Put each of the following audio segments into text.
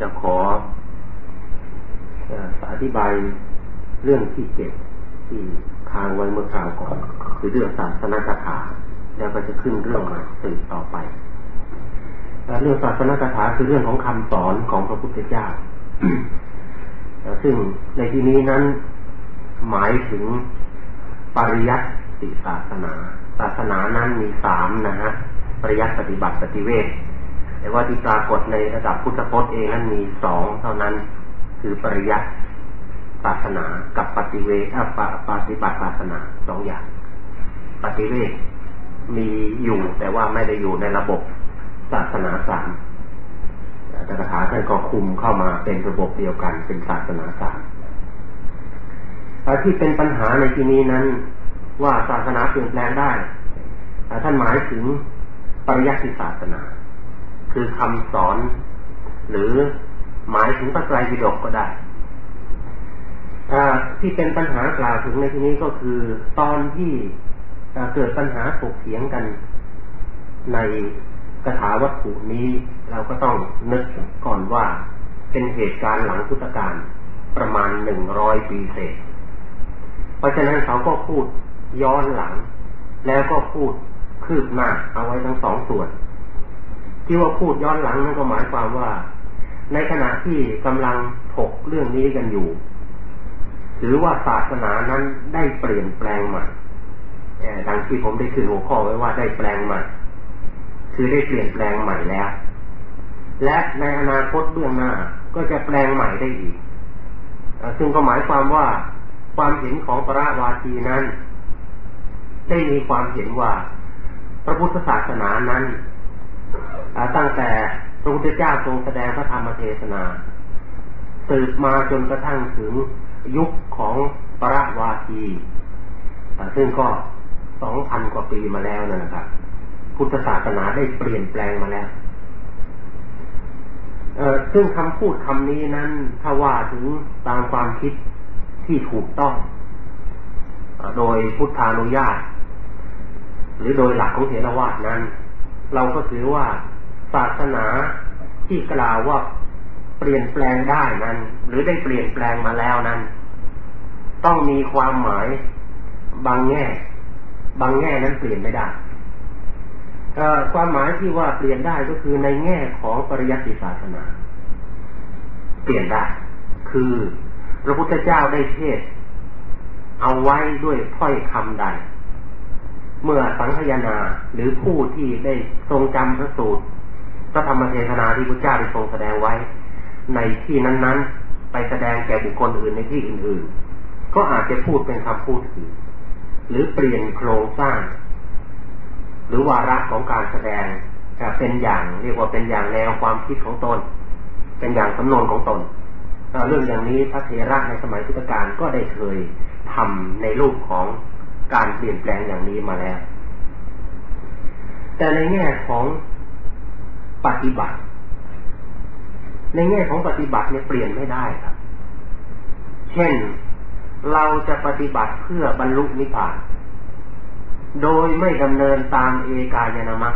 จะขออธิบายเรื่องที่เจ็ดที่ค้างไว้เมื่อคราวก่อน คือเรื่องศาสนาคาถาแล้วก็จะขึ้นเรื่องมาสืบต่อไปเรื่องศาสนาคาถาคือเรื่องของคำสอนของพระพุทธเจ้าซึ่งในที่นี้นั้นหมายถึงปริยัติศาสนา ศาสนานั้นมีสามนะฮะปริยัติปฏิบัติปฏิเวท แต่ว่าที่ปรากฏในระดับพุทธพจน์เองนั้นมีสองเท่านั้น คือปริยัติศาสนากับปฏิเวทปฏิบัติศาสนาสองอย่าง ปฏิเวทมีอยู่แต่ว่าไม่ได้อยู่ในระบบศาสนาสามแต่คาถาท่านก็คุมเข้ามาเป็นระบบเดียวกันเป็นศาสนาสามที่เป็นปัญหาในที่นี้นั้น ว่าศาสนาเปลี่ยนแปลงได้ท่านหมายถึงปริยัติศาสนา คือคำสอน หรือหมายถึงพระไตรปิฎกก็ได้ที่เป็นปัญหากล่าวถึงในที่นี้ก็คือตอนที่เกิดปัญหาถกเถียงกัน ในคาถาวัตถุนี้ เราก็ต้องนึกก่อนว่าเป็นเหตุการณ์หลังพุทธกาลประมาณหนึ่งร้อยปีเศษ เพราะฉะนั้นเขาก็พูดย้อนหลัง แล้วก็พูดคืบหน้าเอาไว้ทั้งสองส่วน ที่ว่าพูดย้อนหลังนั่นก็หมายความว่า ในขณะที่กำลังถกเรื่องนี้กันอยู่ หรือว่าศาสนานั้นได้เปลี่ยนแปลงใหม่ดังที่ผมได้ขึ้นหัวข้อไว้ว่าได้แปลงใหม่ คือได้เปลี่ยนแปลงใหม่แล้ว และในอนาคตเบื้องหน้าก็จะแปลงใหม่ได้อีกซึ่งก็หมายความว่าความเห็นของพระวาทีนั้น ได้มีความเห็นว่า พระพุทธศาสนานั้น ตั้งแต่พระพุทธเจ้าทรงแสดงพระธรรมเทศนา สืบมาจนกระทั่งถึงยุคของพระวาทีซึ่งก็สองพันกว่าปีมาแล้วนะครับ พุทธศาสนาได้เปลี่ยนแปลงมาแล้วซึ่งคำพูดคำนี้นั้นถ้าว่าถึงตามความคิดที่ถูกต้อง โดยพุทธานุญาต หรือโดยหลักของเถรวาทนั้น เราก็ถือว่าศาสนาที่กล่าวว่าเปลี่ยนแปลงได้นั้น หรือได้เปลี่ยนแปลงมาแล้วนั้น ต้องมีความหมายบางแง่ บางแง่นั้นเปลี่ยนไม่ได้ความหมายที่ว่าเปลี่ยนได้ก็คือในแง่ของปริยัติศาสนา เปลี่ยนได้ คือพระพุทธเจ้าได้เทศ เอาไว้ด้วยถ้อยคำใด เมื่อสังขยานาหรือผู้ที่ได้ทรงจำพระสูตรพระธรรมเทศนาที่พระเจ้าได้ทรงแสดงไว้ ในที่นั้นๆ ไปแสดงแก่บุคคลอื่นในที่อื่นๆ ก็อาจจะพูดเป็นคำพูดอื่นหรือเปลี่ยนโครงสร้าง หรือวาระของการแสดงเป็นอย่างเรียกว่าเป็นอย่างแนวความคิดของตน เป็นอย่างสำนวนของตนเรื่องอย่างนี้พระเทระในสมัยพุทธกาลก็ได้เคยทำในรูปของ การเปลี่ยนแปลงอย่างนี้มาแล้ว แต่ในแง่ของปฏิบัติ ในแง่ของปฏิบัติเนี่ยเปลี่ยนไม่ได้ครับ เช่นเราจะปฏิบัติเพื่อบรรลุนิพพาน โดยไม่ดำเนินตามเอกายนามัค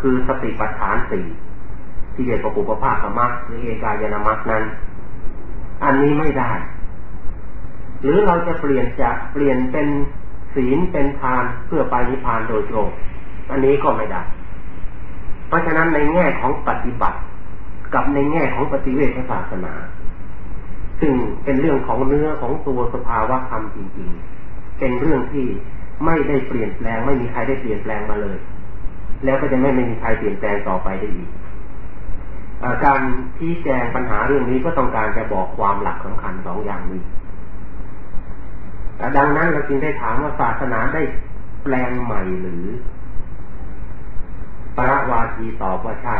คือสติปัฏฐานสี่ที่เรียกว่าปุปภาคมัคหรือเอกายนามัคนั้น อันนี้ไม่ได้ หรือเราจะเปลี่ยนจะเปลี่ยนเป็นศีลเป็นทานเพื่อไปนิพพานโดยตรง อันนี้ก็ไม่ได้ เพราะฉะนั้นในแง่ของปฏิบัติ กับในแง่ของปฏิเวทศาสนา ซึ่งเป็นเรื่องของเนื้อของตัวสภาวะธรรมจริงๆ เป็นเรื่องที่ไม่ได้เปลี่ยนแปลง ไม่มีใครได้เปลี่ยนแปลงมาเลย แล้วก็จะไม่ไม่มีใครเปลี่ยนแปลงต่อไปได้อีกการที่แจงปัญหาเรื่องนี้ก็ต้องการจะบอกความหลักสำคัญสองอย่างนี้ ดังนั้นเราจึงได้ถามว่าศาสนาได้แปลงใหม่หรือประวาทีตอบว่าใช่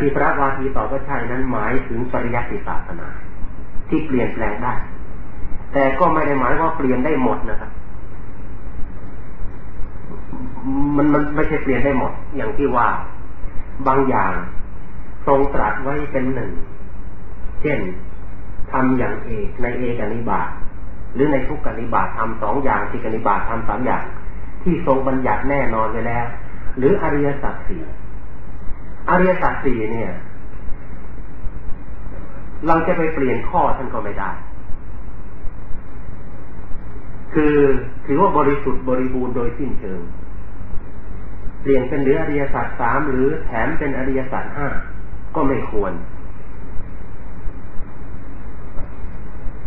ที่พระวาทีตอบว่าใช่นั้นหมายถึงปริยัติศาสนา ที่เปลี่ยนแปลงได้ แต่ก็ไม่ได้หมายว่าเปลี่ยนได้หมดนะครับมันมันไม่ใช่เปลี่ยนได้หมด อย่างที่ว่า บางอย่างทรงตรัสไว้เป็นหนึ่ง เช่นทำอย่างเอกในเอกนิบาต หรือในทุกกนิบาตทำสองอย่างที่กนิบาตทำสามอย่าง ที่ทรงบัญญัติแน่นอนไว้แล้ว หรืออริยสัจสี่อริยสัจสี่เนี่ย เราจะไปเปลี่ยนข้อท่านก็ไม่ได้ คือถือว่าบริสุทธิ์บริบูรณ์โดยสิ้นเชิง เปลี่ยนเป็นเหลืออริยสัจสามหรือแถมเป็นอริยสัจห้าก็ไม่ควร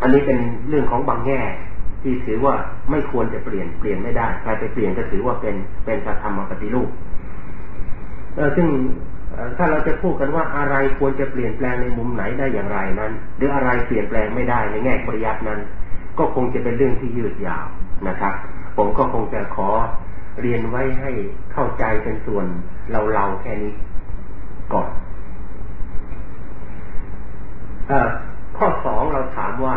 อันนี้เป็นเรื่องของบางแง่ที่ถือว่าไม่ควรจะเปลี่ยนเปลี่ยนไม่ได้ใครไปเปลี่ยนก็ถือว่าเป็นเป็นการทำมาปฏิรูปซึ่งถ้าเราจะพูดกันว่าอะไรควรจะเปลี่ยนแปลงในมุมไหนได้อย่างไรนั้น หรืออะไรเปลี่ยนแปลงไม่ได้ในแง่ปริยัตินั้น ก็คงจะเป็นเรื่องที่ยืดยาวนะครับ ผมก็คงจะขอเรียนไว้ให้เข้าใจเป็นส่วนเราๆแค่นี้ก่อนอ ข้อสองเราถามว่า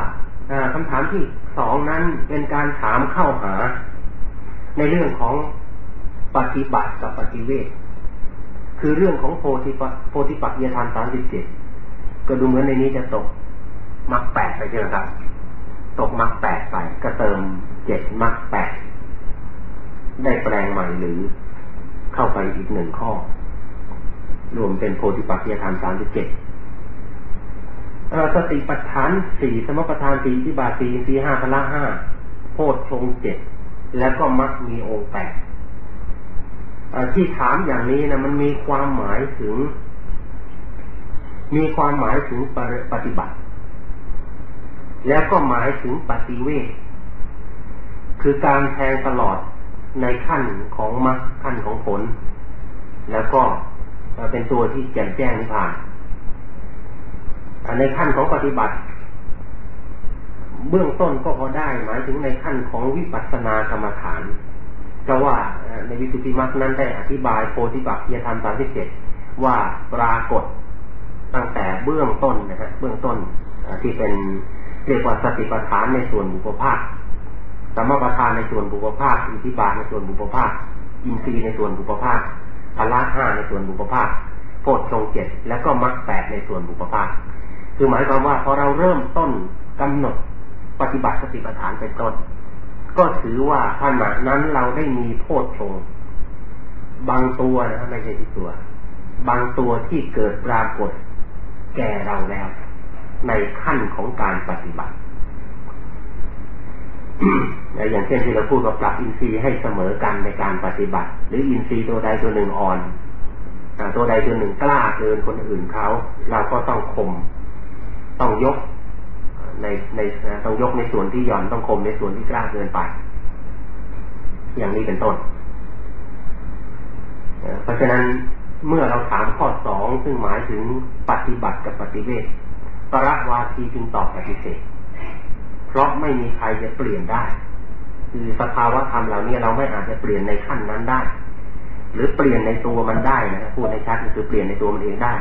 คำถามที่สองนั้นเป็นการถามเข้าหา ในเรื่องของปฏิบัติกับปฏิเวทคือเรื่องของโพธิปโพธิปัจยธรรมสามสิบเจ็ดก็ดูเหมือนในนี้จะตกมักแปดไปเจอครับ ตกมักแปดไปก็เติมเจ็ดมักแปดได้แปลงใหม่หรือเข้าไปอีกหนึ่งข้อ รวมเป็นโพธิปัจยธรรมสามสิบเจ็ด สติปัฏฐานสี่สมปัฏฐานสี่ที่บาสีสี่ห้าพละห้าโพชฌงเจ็ดแล้วก็มักมีองค์แปดที่ถามอย่างนี้นะมันมีความหมายถึง มีความหมายถึงปฏิบัติ แล้วก็หมายถึงปฏิเวทคือการแทงตลอดในขั้นของมรรคขั้นของผล แล้วก็เป็นตัวที่แจ่มแจ้งนิพพาน ในขั้นของปฏิบัติ เบื้องต้นก็พอได้หมายถึงในขั้นของวิปัสสนากรรมฐานเพราะว่าในวิสุทธิมรรคนั้นได้อธิบายโพธิบัติยธรรมสามสิบเจ็ดว่าปรากฏตั้งแต่เบื้องต้นนะฮะเบื้องต้นที่เป็นเรียกว่าสติปัฏฐานในส่วนบุพภาคสมปัฏฐานในส่วนบุพภาคอิทธิบาทในส่วนบุพภาคอินทรีย์ในส่วนบุพภาคพละห้าในส่วนบุพภาคโพชฌงเจ็ดแล้วก็มรรคแปดในส่วนบุพภาค คือหมายความว่าพอเราเริ่มต้นกำหนดปฏิบัติสติปัฏฐานเป็นต้น ก็ถือว่าขณะนั้นเราได้มีโพชฌงบางตัวนะไม่ใช่ทุกตัว บางตัวที่เกิดปรากฏแก่เราแล้ว ในขั้นของการปฏิบัติอย่างเช่นที่เราพูดว่าปรับอินทรีย์ให้เสมอกันในการปฏิบัติ หรืออินทรีย์ตัวใดตัวหนึ่งอ่อนตัวใดตัวหนึ่งกล้าเกินคนอื่นเขา เราก็ต้องคม ต้องยกในในต้องยกในส่วนที่หย่อนต้องคมในส่วนที่กล้าเกินไป อย่างนี้เป็นต้น เพราะฉะนั้นเมื่อเราถามข้อสองซึ่งหมายถึงปฏิบัติกับปฏิเวทปรวาทีจึงตอบปฏิเสธ เพราะไม่มีใครจะเปลี่ยนได้ คือสภาวะธรรมเหล่านี้เราไม่อาจจะเปลี่ยนในขั้นนั้นได้ หรือเปลี่ยนในตัวมันได้นะพูดในชัดคือเปลี่ยนในตัวมันเองได้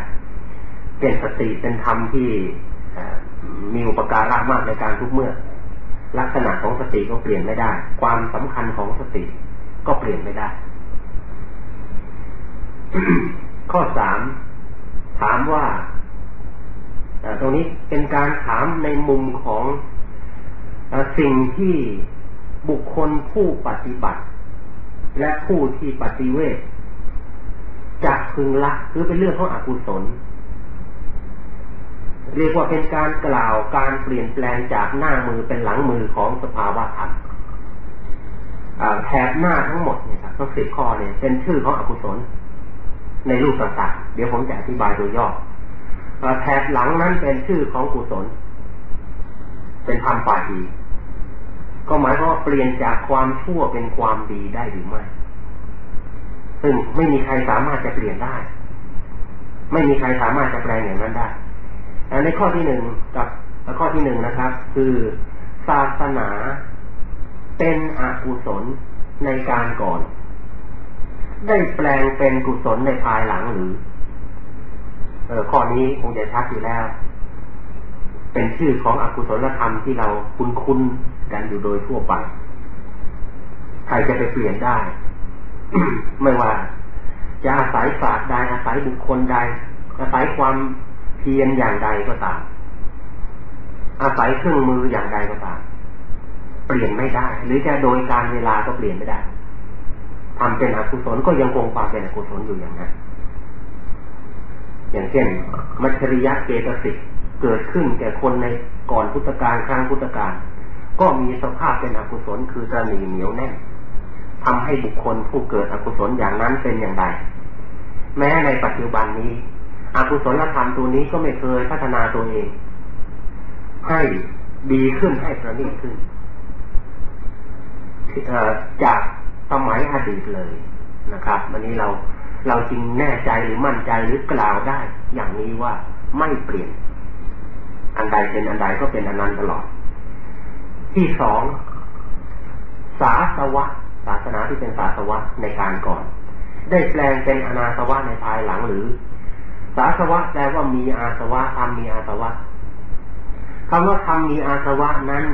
เป็นสติเป็นธรรมที่ มีอุปการะมากในการทุกเมื่อ ลักษณะของสติก็เปลี่ยนไม่ได้ ความสำคัญของสติก็เปลี่ยนไม่ได้ ข้อสามถามว่าตรงนี้เป็นการถามในมุมของสิ่งที่บุคคลผู้ปฏิบัติ และผู้ที่ปฏิเวทจะพึงละคือเป็นเรื่องของอกุศล เรียกว่าเป็นการกล่าวการเปลี่ยนแปลงจากหน้ามือเป็นหลังมือของสภาวะธรรมแถบหน้าทั้งหมดเนี่ยครับทั้งสิบข้อเนี่ยเป็นชื่อของอกุศล ในรูปต่างๆเดี๋ยวผมจะอธิบายโดยย่อแถบหลังนั้นเป็นชื่อของกุศล เป็นธรรมฝ่ายดีก็หมายความว่าเปลี่ยนจากความชั่วเป็นความดีได้หรือไม่ ซึ่งไม่มีใครสามารถจะเปลี่ยนได้ ไม่มีใครสามารถจะแปลงอย่างนั้นได้ ในข้อที่หนึ่งกับข้อที่หนึ่งนะครับ คือศาสนาเป็นอกุศลในการก่อน ได้แปลงเป็นกุศลในภายหลังหรือ เออข้อนี้คงจะชัดอยู่แล้ว เป็นชื่อของอกุศลธรรมที่เราคุ้นๆกันอยู่โดยทั่วไป ใครจะไปเปลี่ยนได้ ไม่ว่า จะอาศัยศาสตร์ใดอาศัยบุคคลใดอาศัยความ เพียรอย่างใดก็ตาม อาศัยเครื่องมืออย่างใดก็ตาม เปลี่ยนไม่ได้ หรือจะโดยการเวลาก็เปลี่ยนไม่ได้ทำเป็นอกุศลก็ยังคงความเป็นอกุศลอยู่อย่างนั้นอย่างเช่น มัชริยะเกตสิกเกิดขึ้นแก่คนในก่อนพุทธกาลครั้งพุทธกาลก็มีสภาพเป็นอกุศลคือตรนีเหนียวแน่นทำให้บุคคลผู้เกิดอกุศลอย่างนั้นเป็นอย่างไร แม้ในปัจจุบันนี้ อกุศลธรรมตัวนี้ก็ไม่เคยพัฒนาตัวเอง ให้ดีขึ้นให้ประณีตขึ้นจากสมัยอดีตเลยนะครับวันนี้เราเราจริงแน่ใจหรือมั่นใจหรือกล่าวได้ อย่างนี้ว่าไม่เปลี่ยน อันใดเป็นอันใดก็เป็นอันนั้นตลอด ที่สองศาสวะศาสนาที่เป็นศาสวะในการก่อน ได้แปลงเป็นอนาสวะในภายหลังหรือ ศาสวะแปลว่ามีอาสวะทำมีอาสวะคำว่าทำมีอาสวะนั้น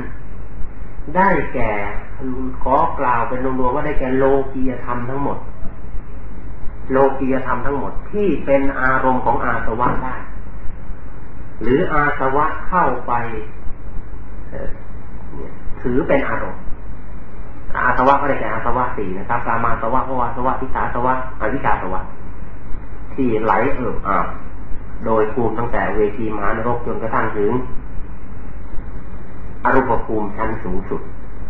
ได้แก่ขอกล่าวเป็นรวมๆว่าได้แก่โลกียธรรมทั้งหมด โลกียธรรมทั้งหมดที่เป็นอารมณ์ของอาสวะได้ หรืออาสวะเข้าไปถือเป็นอารมณ์อาสวะก็ได้แก่อาสวะสี่นะครับกามาสวะภวาสวะพิสาสวะอวิชาสวะ ที่ไหลเอิบอาบโดยภูมิตั้งแต่เวทีมหานรกจนกระทั่งถึง อรูปภูมิชั้นสูงสุด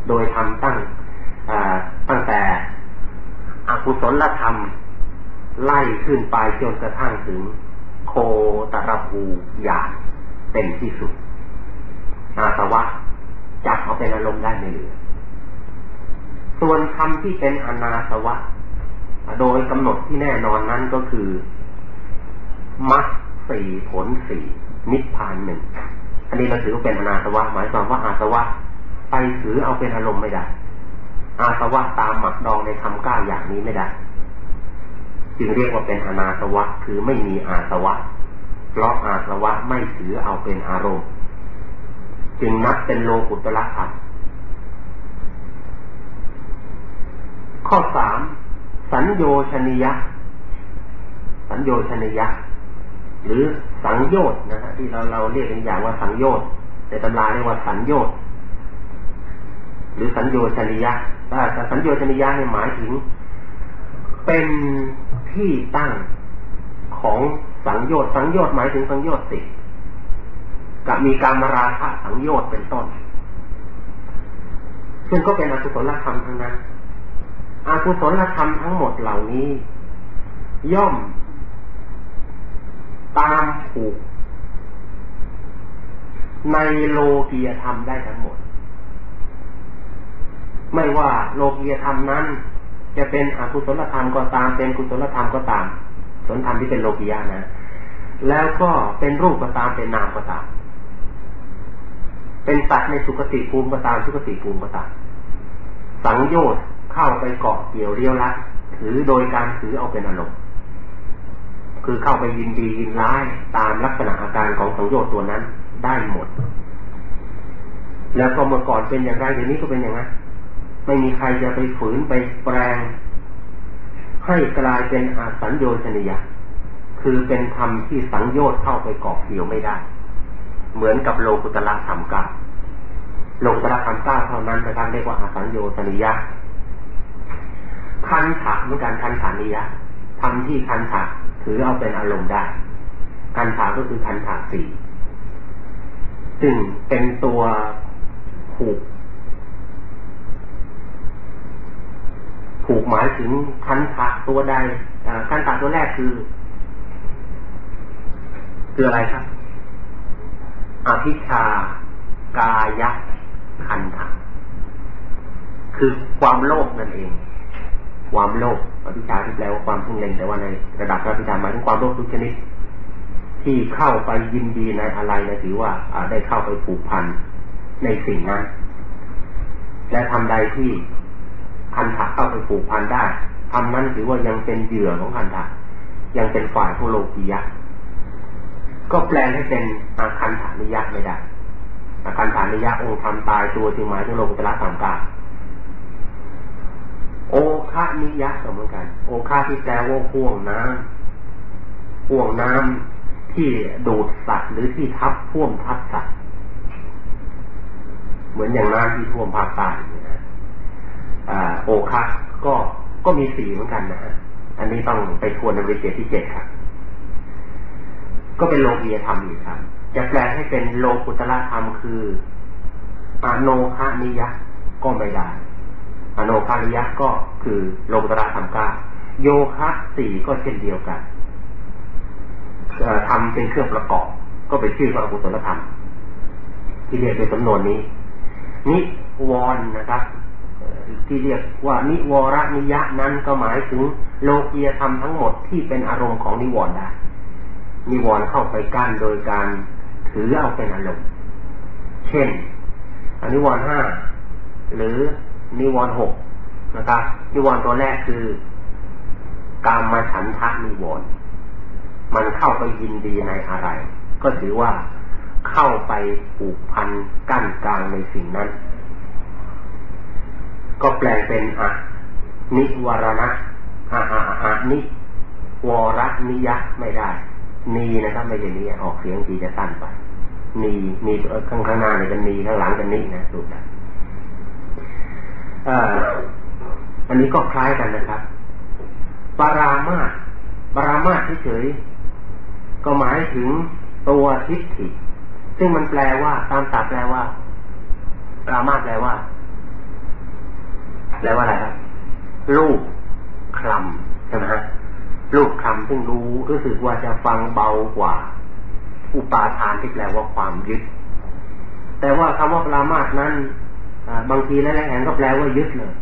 โดยทำตั้งตั้งแต่อกุศลธรรม ไล่ขึ้นไปจนกระทั่งถึง โคตรภูยานเป็นที่สุดอาสวะจับเอาเป็นอารมณ์ได้ไม่เหลือ ส่วนคำที่เป็นอนาสวะ โดยกำหนดที่แน่นอนนั้นก็คือ มัดสี่ผลสี่นิพพานหนึ่งอันนี้เราถือว่าเป็นอนาสวะ หมายความว่าอาสวะ ไปถือเอาเป็นอารมณ์ไม่ได้ อาสวะตามหมักดองในคำก้าอย่างนี้ไม่ได้ จึงเรียกว่าเป็นอนาสวะ คือไม่มีอาสวะ เพราะอาสวะไม่ถือเอาเป็นอารมณ์ จึงนับเป็นโลกุตละธรรมข้อสามสัญโยชนิยะ สัญโยชนิยะ หรือสังโยชน์นะฮะที่เราเราเรียกเป็นอย่างว่าสังโยชน์ในตำราเรียกว่าสัญโยชน์หรือสัญโยชนิยะแต่สัญโยชนิยะเนี่ยหมายถึง เป็นที่ตั้งของสังโยชน์สังโยชน์หมายถึงสังโยชน์สิกับมีการมาราคะสังโยชน์เป็นต้น ซึ่งก็เป็นอกุศลธรรมทั้งนั้นอกุศลธรรมทั้งหมดเหล่านี้ ย่อม ตามผูกในโลกียธรรมได้ทั้งหมด ไม่ว่าโลกียธรรมนั้น จะเป็นอกุศลธรรมก็ตามเป็นกุศลธรรมก็ตามสนธรรมที่เป็นโลกียะนะ แล้วก็เป็นรูปก็ตามเป็นนามก็ตาม เป็นสัตว์ในสุคติภูมิก็ตามสุคติภูมิก็ตาม สังโยชน์เข้าไปเกาะเกี่ยวเรียวละถือโดยการถือเอาเป็นอารมณ์ คือเข้าไปยินดียินร้ายตามลักษณะอาการของสังโยชน์ตัวนั้นได้หมด แล้วก็เมื่อก่อนเป็นอย่างไรเดี๋ยวนี้ก็เป็นอย่างนั้นไม่มีใครจะไปฝืนไปแปลง ให้กลายเป็นอาสัญโยชนิยะคือเป็นธรรมที่สังโยชน์เข้าไปเกาะเกี่ยวไม่ได้ เหมือนกับโลกุตละธรรมก้าโลกุตละธรรมก้าเท่านั้นจะทำเรียกว่าอาสัญโยชนิยะคันถะเหมือนกันคันฐานิยะทำที่คันถะ ถือเอาเป็นอารมณ์ได้คันถาก็คือคันถาสี่ซึ่งเป็นตัวผูกผูกหมายถึงคันถาตัวใดคันถาตัวแรกคือ คืออะไรครับอภิชากายะคันถาคือความโลภนั่นเอง ความโลภอภิชาที่แปลว่าความพึงเล็งแต่ว่าในระดับพระพิธาหมายถึงความโลภทุกชนิด ที่เข้าไปยินดีในอะไรนะถือว่าได้เข้าไปผูกพันในสิ่งนั้น และทำใดที่พันธะเข้าไปผูกพันได้ทำนั้นถือว่ายังเป็นเหยื่อของพันธะยังเป็นฝ่ายของโลกียะก็แปลให้เป็นอาคันฐานิยะไม่ได้อาคันฐานิยะองค์ทำตายตัวจึงหมายถึงโลกุตละสามกา โอคานิยะก็เหมือนกัน โอคาที่แปลว่าห่วงน้ำห่วงน้ำที่ดูดสัตว์หรือที่ทับพ่วงทับสัตว์เหมือนอย่างน้ำที่ท่วมภาคใต้นะโอคาก็ก็มีสีเหมือนกันนะฮะอันนี้ต้องไปทวนในวิเศษที่เจ็ดครับ ก็เป็นโลกียธรรมอีกครับ จะแปลให้เป็นโลกุตละธรรมคืออโนคานิยะก็ไม่ได้ อโนคานิยะก็คือโลกุตละธรรมก้าโยคะสี่ก็เช่นเดียวกันทำเป็นเครื่องประกอบ ก็เป็นชื่อว่ากุศลธรรม ที่เรียกเป็นสำนวนนี้ นิวรณ์นะครับ ที่เรียกว่านิวรนิยะนั้นก็หมายถึงโลกียธรรมทั้งหมดที่เป็นอารมณ์ของนิวรณ์ได้นิวรณ์เข้าไปกั้นโดยการถือเอาเป็นอารมณ์ เช่นอนิวรณ์ห้าหรือ นิวรณ์หกนะครับ นิวรณ์ตัวแรกคือ การมาฉันทะนิวรณ์มันเข้าไปยินดีในอะไร ก็ถือว่าเข้าไปผูกพันกั้นกลางในสิ่งนั้น ก็แปลงเป็นอะนิวรณะอะอะอะนิวรนิยะไม่ได้ นีนะครับไม่ใช่นี้ออกเสียงทีจะสั้นไปนีนีข้างข้างหน้าเนี่ยจะนีข้างหลังจะนินะสุดนะ อันนี้ก็คล้ายกันนะครับปรามาสปรามาสเฉยก็หมายถึงตัวทิฏฐิ ซึ่งมันแปลว่า ตามศัพท์แปลว่าปรามาสแปลว่า แปลว่าอะไรครับลูกคลำใช่ไหมฮะลูกคลำซึ่งรู้รู้สึกว่าจะฟังเบากว่า อุปาทานที่แปลว่าความยึด แต่ว่าคำว่าปรามาสนั้น บางทีแล้วแห่งก็แปลว่ายึดเลย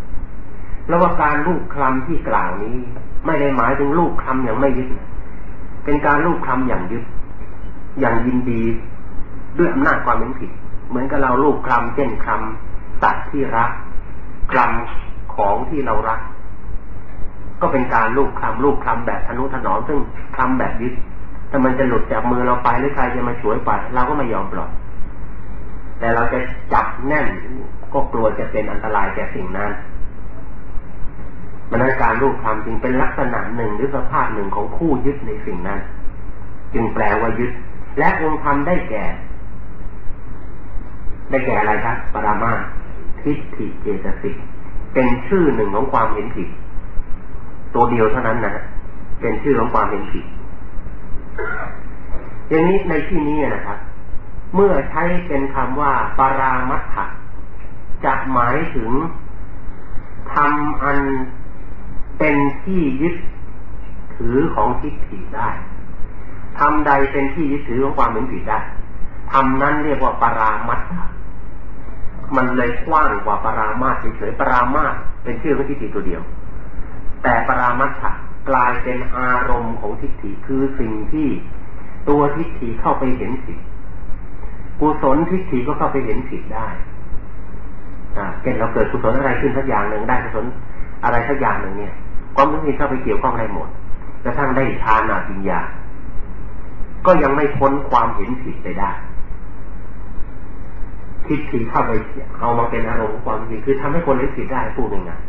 แล้วว่าการลูกคลำที่กล่าวนี้ ไม่ได้หมายถึงลูกคลำอย่างไม่ยึด เป็นการลูกคลำอย่างยึด อย่างยินดี ด้วยอำนาจความเป็นผิด เหมือนกับเราลูกคลำเช่นคำสัตว์ที่รักคลำของที่เรารัก ก็เป็นการลูกคลำลูกคลำแบบทนุถนอมซึ่งคลำแบบยึดถ้ามันจะหลุดจากมือเราไปหรือใครจะมาช่วยไปเราก็ไม่ยอมปล่อยแต่เราจะจับแน่น ก็กลัวจะเป็นอันตรายแก่สิ่งนั้นมันนั้นการรูปธรรมจึงเป็นลักษณะหนึ่งหรือสภาพหนึ่งของผู้ยึดในสิ่งนั้น จึงแปลว่ายึด และองค์ธรรมได้แก่ ได้แก่อะไรครับปรามาทิฏฐิเจตสิกเป็นชื่อหนึ่งของความเห็นผิด ตัวเดียวเท่านั้นนะเป็นชื่อของความเห็นผิดอย่างนี้ในที่นี้นะครับ เมื่อใช้เป็นคำว่าปารามัตถะ จะหมายถึงทำอันเป็นที่ยึดถือของทิฏฐิได้ทำใดเป็นที่ยึดถือของความเห็นผิดได้ทำนั้นเรียกว่าปรามัตมันเลยกว้างกว่าปรามาสเฉยๆปรามาสเป็นชื่อของทิฏฐิตัวเดียว แต่ปรามัตถกลายเป็นอารมณ์ของทิฏฐิคือสิ่งที่ตัวทิฏฐิเข้าไปเห็นผิดกุศลทิฏฐิก็เข้าไปเห็นผิดได้ เช่นเราเกิดกุศลอะไรขึ้นสักอย่างหนึ่งได้กุศลอะไรสักอย่างหนึ่งเนี่ย ความรู้นี้เข้าไปเกี่ยวข้องได้หมดกระทั่งได้ฌานาปัญญา ก็ยังไม่พ้นความเห็นผิดไปได้ทิฏฐิเข้าไปเอามาเป็นอารมณ์ความจริงคือทำให้คนเห็นผิดได้พูดง่าย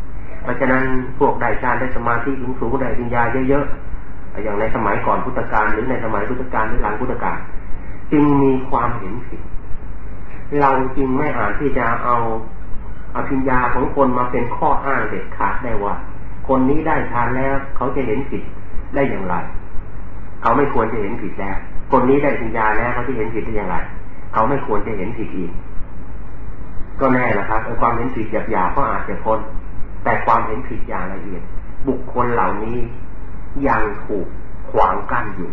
เพราะฉะนั้นพวกได้ฌานได้สมาธิสูงสูงได้ปัญญาเยอะๆอย่างในสมัยก่อนพุทธกาลหรือในสมัยพุทธกาลหรือหลังพุทธกาลจึงมีความเห็นผิด เราจึงไม่อาจที่จะเอา อภิญญาของคนมาเป็นข้ออ้างเด็ดขาดได้ว่า คนนี้ได้ทานแล้ว เขาจะเห็นผิดได้อย่างไร เขาไม่ควรจะเห็นผิดแล้ว คนนี้ได้ปัญญาแล้วเขาจะเห็นผิดได้อย่างไร เขาไม่ควรจะเห็นผิดอีก ก็แน่ละครับความเห็นผิดหยาบๆก็อาจจะพ้นแต่ความเห็นผิดอย่างละเอียด บุคคลเหล่านี้ยังถูกขวางกั้นอยู่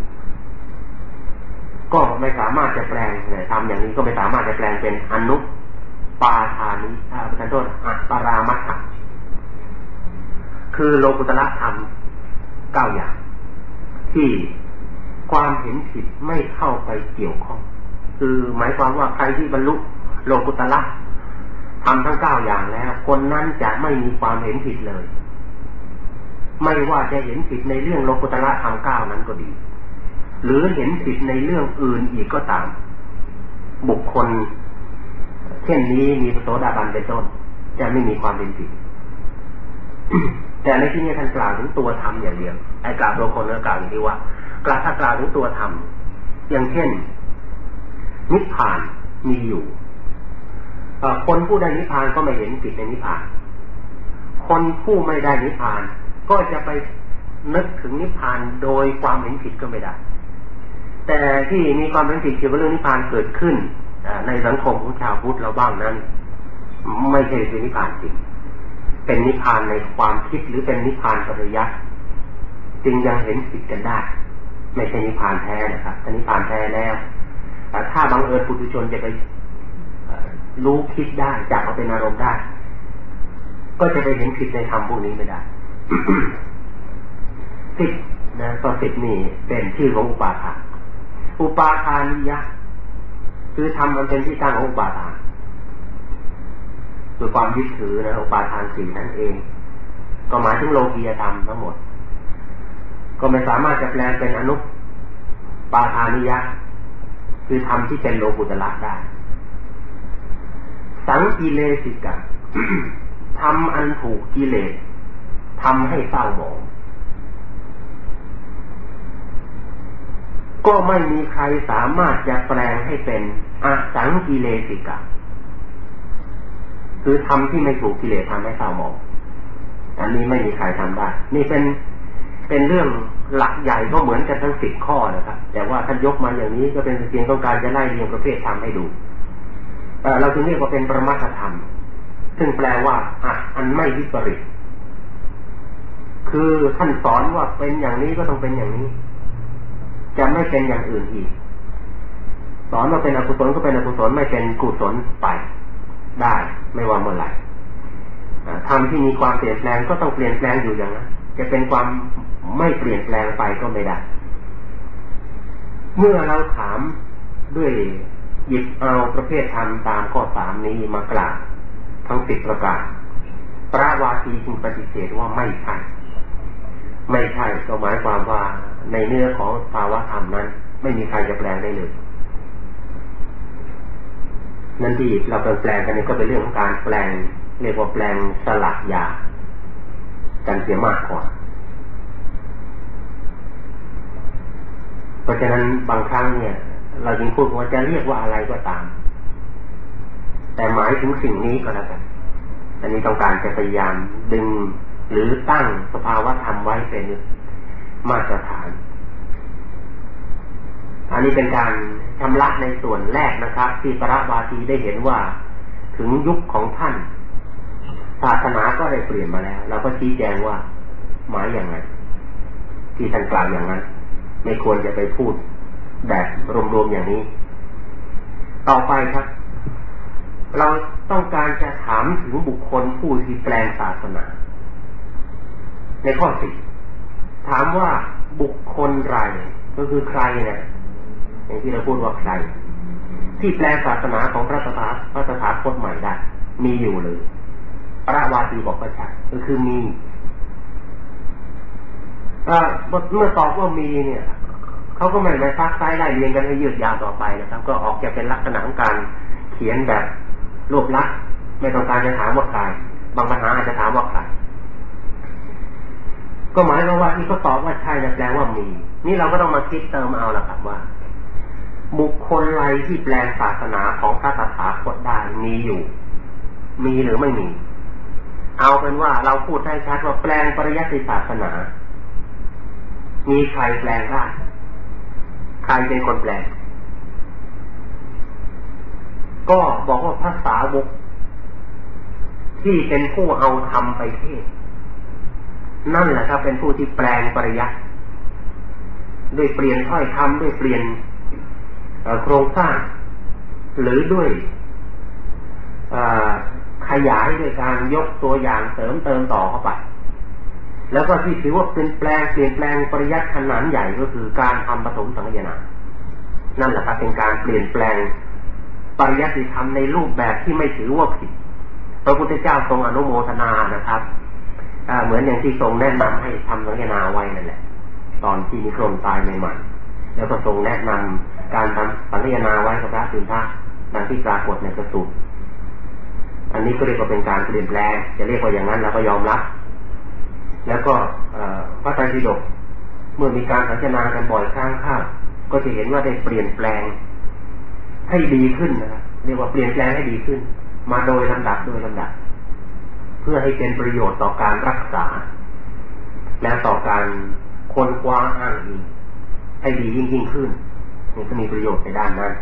ก็ไม่สามารถจะแปลงทำอย่างนี้ก็ไม่สามารถจะแปลงเป็นอนุ ปาทานิอ่าประธานโทษอัปรามัตถคือโลกุตละธรรมเก้าอย่าง ที่ความเห็นผิดไม่เข้าไปเกี่ยวข้อง คือหมายความว่าใครที่บรรลุโลกุตละทำทั้งเก้าอย่างแล้ว คนนั้นจะไม่มีความเห็นผิดเลย ไม่ว่าจะเห็นผิดในเรื่องโลกุตละธรรมเก้านั้นก็ดี หรือเห็นผิดในเรื่องอื่นอีกก็ตาม บุคคล เช่นนี้มีโสดาบันเป็นต้น จะไม่มีความเป็นผิดแต่ในที่นี้ท่านกล่าวถึงตัวธรรมอย่างเดียวไอ้กล่าวตัวคนก็กล่าวอย่างที่ว่ากล่าวถ้ากล่าวถึงตัวธรรมอย่างเช่น นิพพานมีอยู่คนผู้ได้นิพพานก็ไม่เห็นผิดในนิพพาน คนผู้ไม่ได้นิพพาน ก็จะไปนึกถึงนิพพานโดยความเห็นผิดก็ไม่ได้ แต่ที่มีความเป็นผิดเกี่ยวกับเรื่องนิพพานเกิดขึ้น ในสังคมของชาวพุทธเราบ้างนั้น ไม่ใช่เป็นนิพพานจริง เป็นนิพพานในความคิดหรือเป็นนิพพานปริยัติจึงยังเห็นผิดกันได้ ไม่ใช่นิพพานแท้นะครับถ้านิพพานแท้แล้วแต่ถ้าบังเอิญปุถุชนจะไปรู้คิดได้จับเอาเป็นอารมณ์ได้ ก็จะไปเห็นผิดในธรรมพวกนี้ไม่ได้สิทธนะก็สิทธนี่เป็นชื่อของอุปาทานอุปาทานิยะ คือทำมันเป็นที่ตั้งของอุปาทานคือความยึดถือนะอุปาทานสี่นั่นเอง ก็หมายถึงโลกียธรรมทั้งหมด ก็ไม่สามารถจะแปลงเป็นอนุปาทานิยะคือทำที่เป็นโลกุตละได้ สังกิเลสิกะทำอันถูกกิเลสทำให้เศร้าหมองก็ไม่มีใครสามารถจะแปลงให้เป็น อสังกิเลสิกะ คือทำที่ไม่ถูกกิเลสทำให้เศร้าหมอง อันนี้ไม่มีใครทำได้ นี่เป็นเป็นเรื่องหลักใหญ่ก็เหมือนกันทั้งสิบข้อนะครับ แต่ว่าท่านยกมาอย่างนี้ก็เป็นเพียงต้องการจะไล่เรียงประเภทธรรมให้ดูเราจึงเรียกว่าเป็นประมาทธรรม ซึ่งแปลว่าอะอันไม่วิปริต คือท่านสอนว่าเป็นอย่างนี้ก็ต้องเป็นอย่างนี้ จะไม่เป็นอย่างอื่นอีก สอนว่าเป็นอกุศลก็เป็นอกุศลไม่เป็นกุศลไป ได้ไม่ว่าเมื่อไหร่ทำที่มีความเปลี่ยนแปลงก็ต้องเปลี่ยนแปลงอยู่อย่างนั้นจะเป็นความไม่เปลี่ยนแปลงไปก็ไม่ได้ เมื่อเราถามด้วยหยิบเอาประเภทธรรมตามข้อสามนี้มากล่าวทั้งสิบประการพระวาทีจึงปฏิเสธว่าไม่ใช่ไม่ใช่ก็หมายความว่าในเนื้อของภาวะธรรมนั้น ไม่มีใครจะแปลงได้เลย นั่นที่เราแปลงกันนี่ก็เป็นเรื่องของการแปลงเรียกว่าแปลงสลักยากันเสียมากกว่าเพราะฉะนั้นบางครั้งเนี่ย เราจึงพูดว่าจะเรียกว่าอะไรก็ตาม แต่หมายถึงสิ่งนี้ก็แล้วกันอันนี้ต้องการจะพยายามดึงหรือตั้งสภาวะธรรมไว้เป็นมาตรฐาน อันนี้เป็นการ ชำระในส่วนแรกนะครับ ที่พระวาทีได้เห็นว่า ถึงยุคของท่าน ศาสนาก็ได้เปลี่ยนมาแล้ว เราก็ชี้แจงว่า หมายอย่างไรที่ท่านกล่าวอย่างนั้น ไม่ควรจะไปพูดแบบรวมๆอย่างนี้ ต่อไปครับ เราต้องการจะถามถึงบุคคลผู้ที่แปลงศาสนา ในข้อสิบถามว่าบุคคลไรก็คือใครเนี่ย อย่างที่เราพูดว่าใคร ที่แปลศาสนาของพระสถาพระสถาคตใหม่ได้ มีอยู่เลยพระวาทีบอกว่าใช่ก็คือมีเมื่อตอบว่ามีเนี่ยเขาก็ไม่ไปซักไซไล่เรียงกันให้ยืดยาวต่อไปนะครับ ก็ออกจะเป็นลักษณะของการเขียนแบบรวบลัดไม่ต้องการจะถามว่าใครบางปัญหาอาจจะถามว่าใครก็หมายความว่าที่เขาตอบว่าใช่แปลว่ามี นี่เราก็ต้องมาคิดเติมเอาละครับว่า บุคคลไรที่แปลงศาสนาของพระตถาคตได้มีอยู่ มีหรือไม่มี เอาเป็นว่าเราพูดให้ชัดว่าแปลงปริยัติศาสนา มีใครแปลงได้ใครเป็นคนแปลง ก็บอกว่าภาษาวกที่เป็นผู้เอาทำไปเทศนั่นแหละครับเป็นผู้ที่แปลงปริยัติด้วยเปลี่ยนถ้อยคำด้วยเปลี่ยน โครงสร้าง หรือด้วยขยายด้วยการยกตัวอย่างเสริมเติมต่อเข้าไป แล้วก็ที่ถือว่าเป็นแปลงเปลี่ยนแปลงปริยัติขนาดใหญ่ก็คือการทำผสมสังเยนานั่นแหละครับเป็นการเปลี่ยนแปลงปริยัติธรรมในรูปแบบที่ไม่ถือว่าผิด พระพุทธเจ้าทรงอนุโมทนานะครับเหมือนอย่างที่ทรงแนะนำให้ทำสังเกนาไว้นั่นแหละ ตอนที่มีโครนตายใหม่ๆแล้วก็ทรงแนะนำ การทำสังเกนาไว้กับพระสุนทรดังที่ปรากฏในกระสุนอันนี้ก็เรียกว่าเป็นการเปลี่ยนแปลง จะเรียกว่าอย่างนั้นเราก็ยอมรับ แล้วก็พระไตรปิฎกเมื่อมีการสังเกนากันบ่อยครั้งข้าก็จะเห็นว่าได้เปลี่ยนแปลง ให้ดีขึ้นนะครับเรียกว่าเปลี่ยนแปลงให้ดีขึ้น มาโดยลำดับโดยลำดับ เพื่อให้เป็นประโยชน์ต่อการรักษา และต่อการค้นคว้าอ้างอิงให้ดียิ่งยิ่งขึ้น นี่ก็มีประโยชน์ในด้านนั้น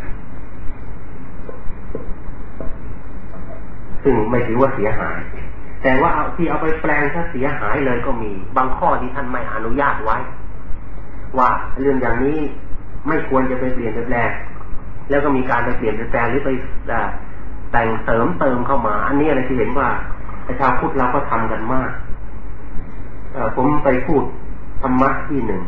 ซึ่งไม่ถือว่าเสียหาย แต่ว่าเอาที่เอาไปแปลงถ้าเสียหายเลยก็มี บางข้อที่ท่านไม่อนุญาตไว้ ว่าเรื่องอย่างนี้ไม่ควรจะไปเปลี่ยนแปลง แล้วก็มีการไปเปลี่ยนแปลงหรือไปแต่งเสริมเติมเข้ามา อันนี้อะไรที่เห็นว่าประชาพุทธเราก็ทำกันมากผมไปพูดธรรมะที่หนึ่ง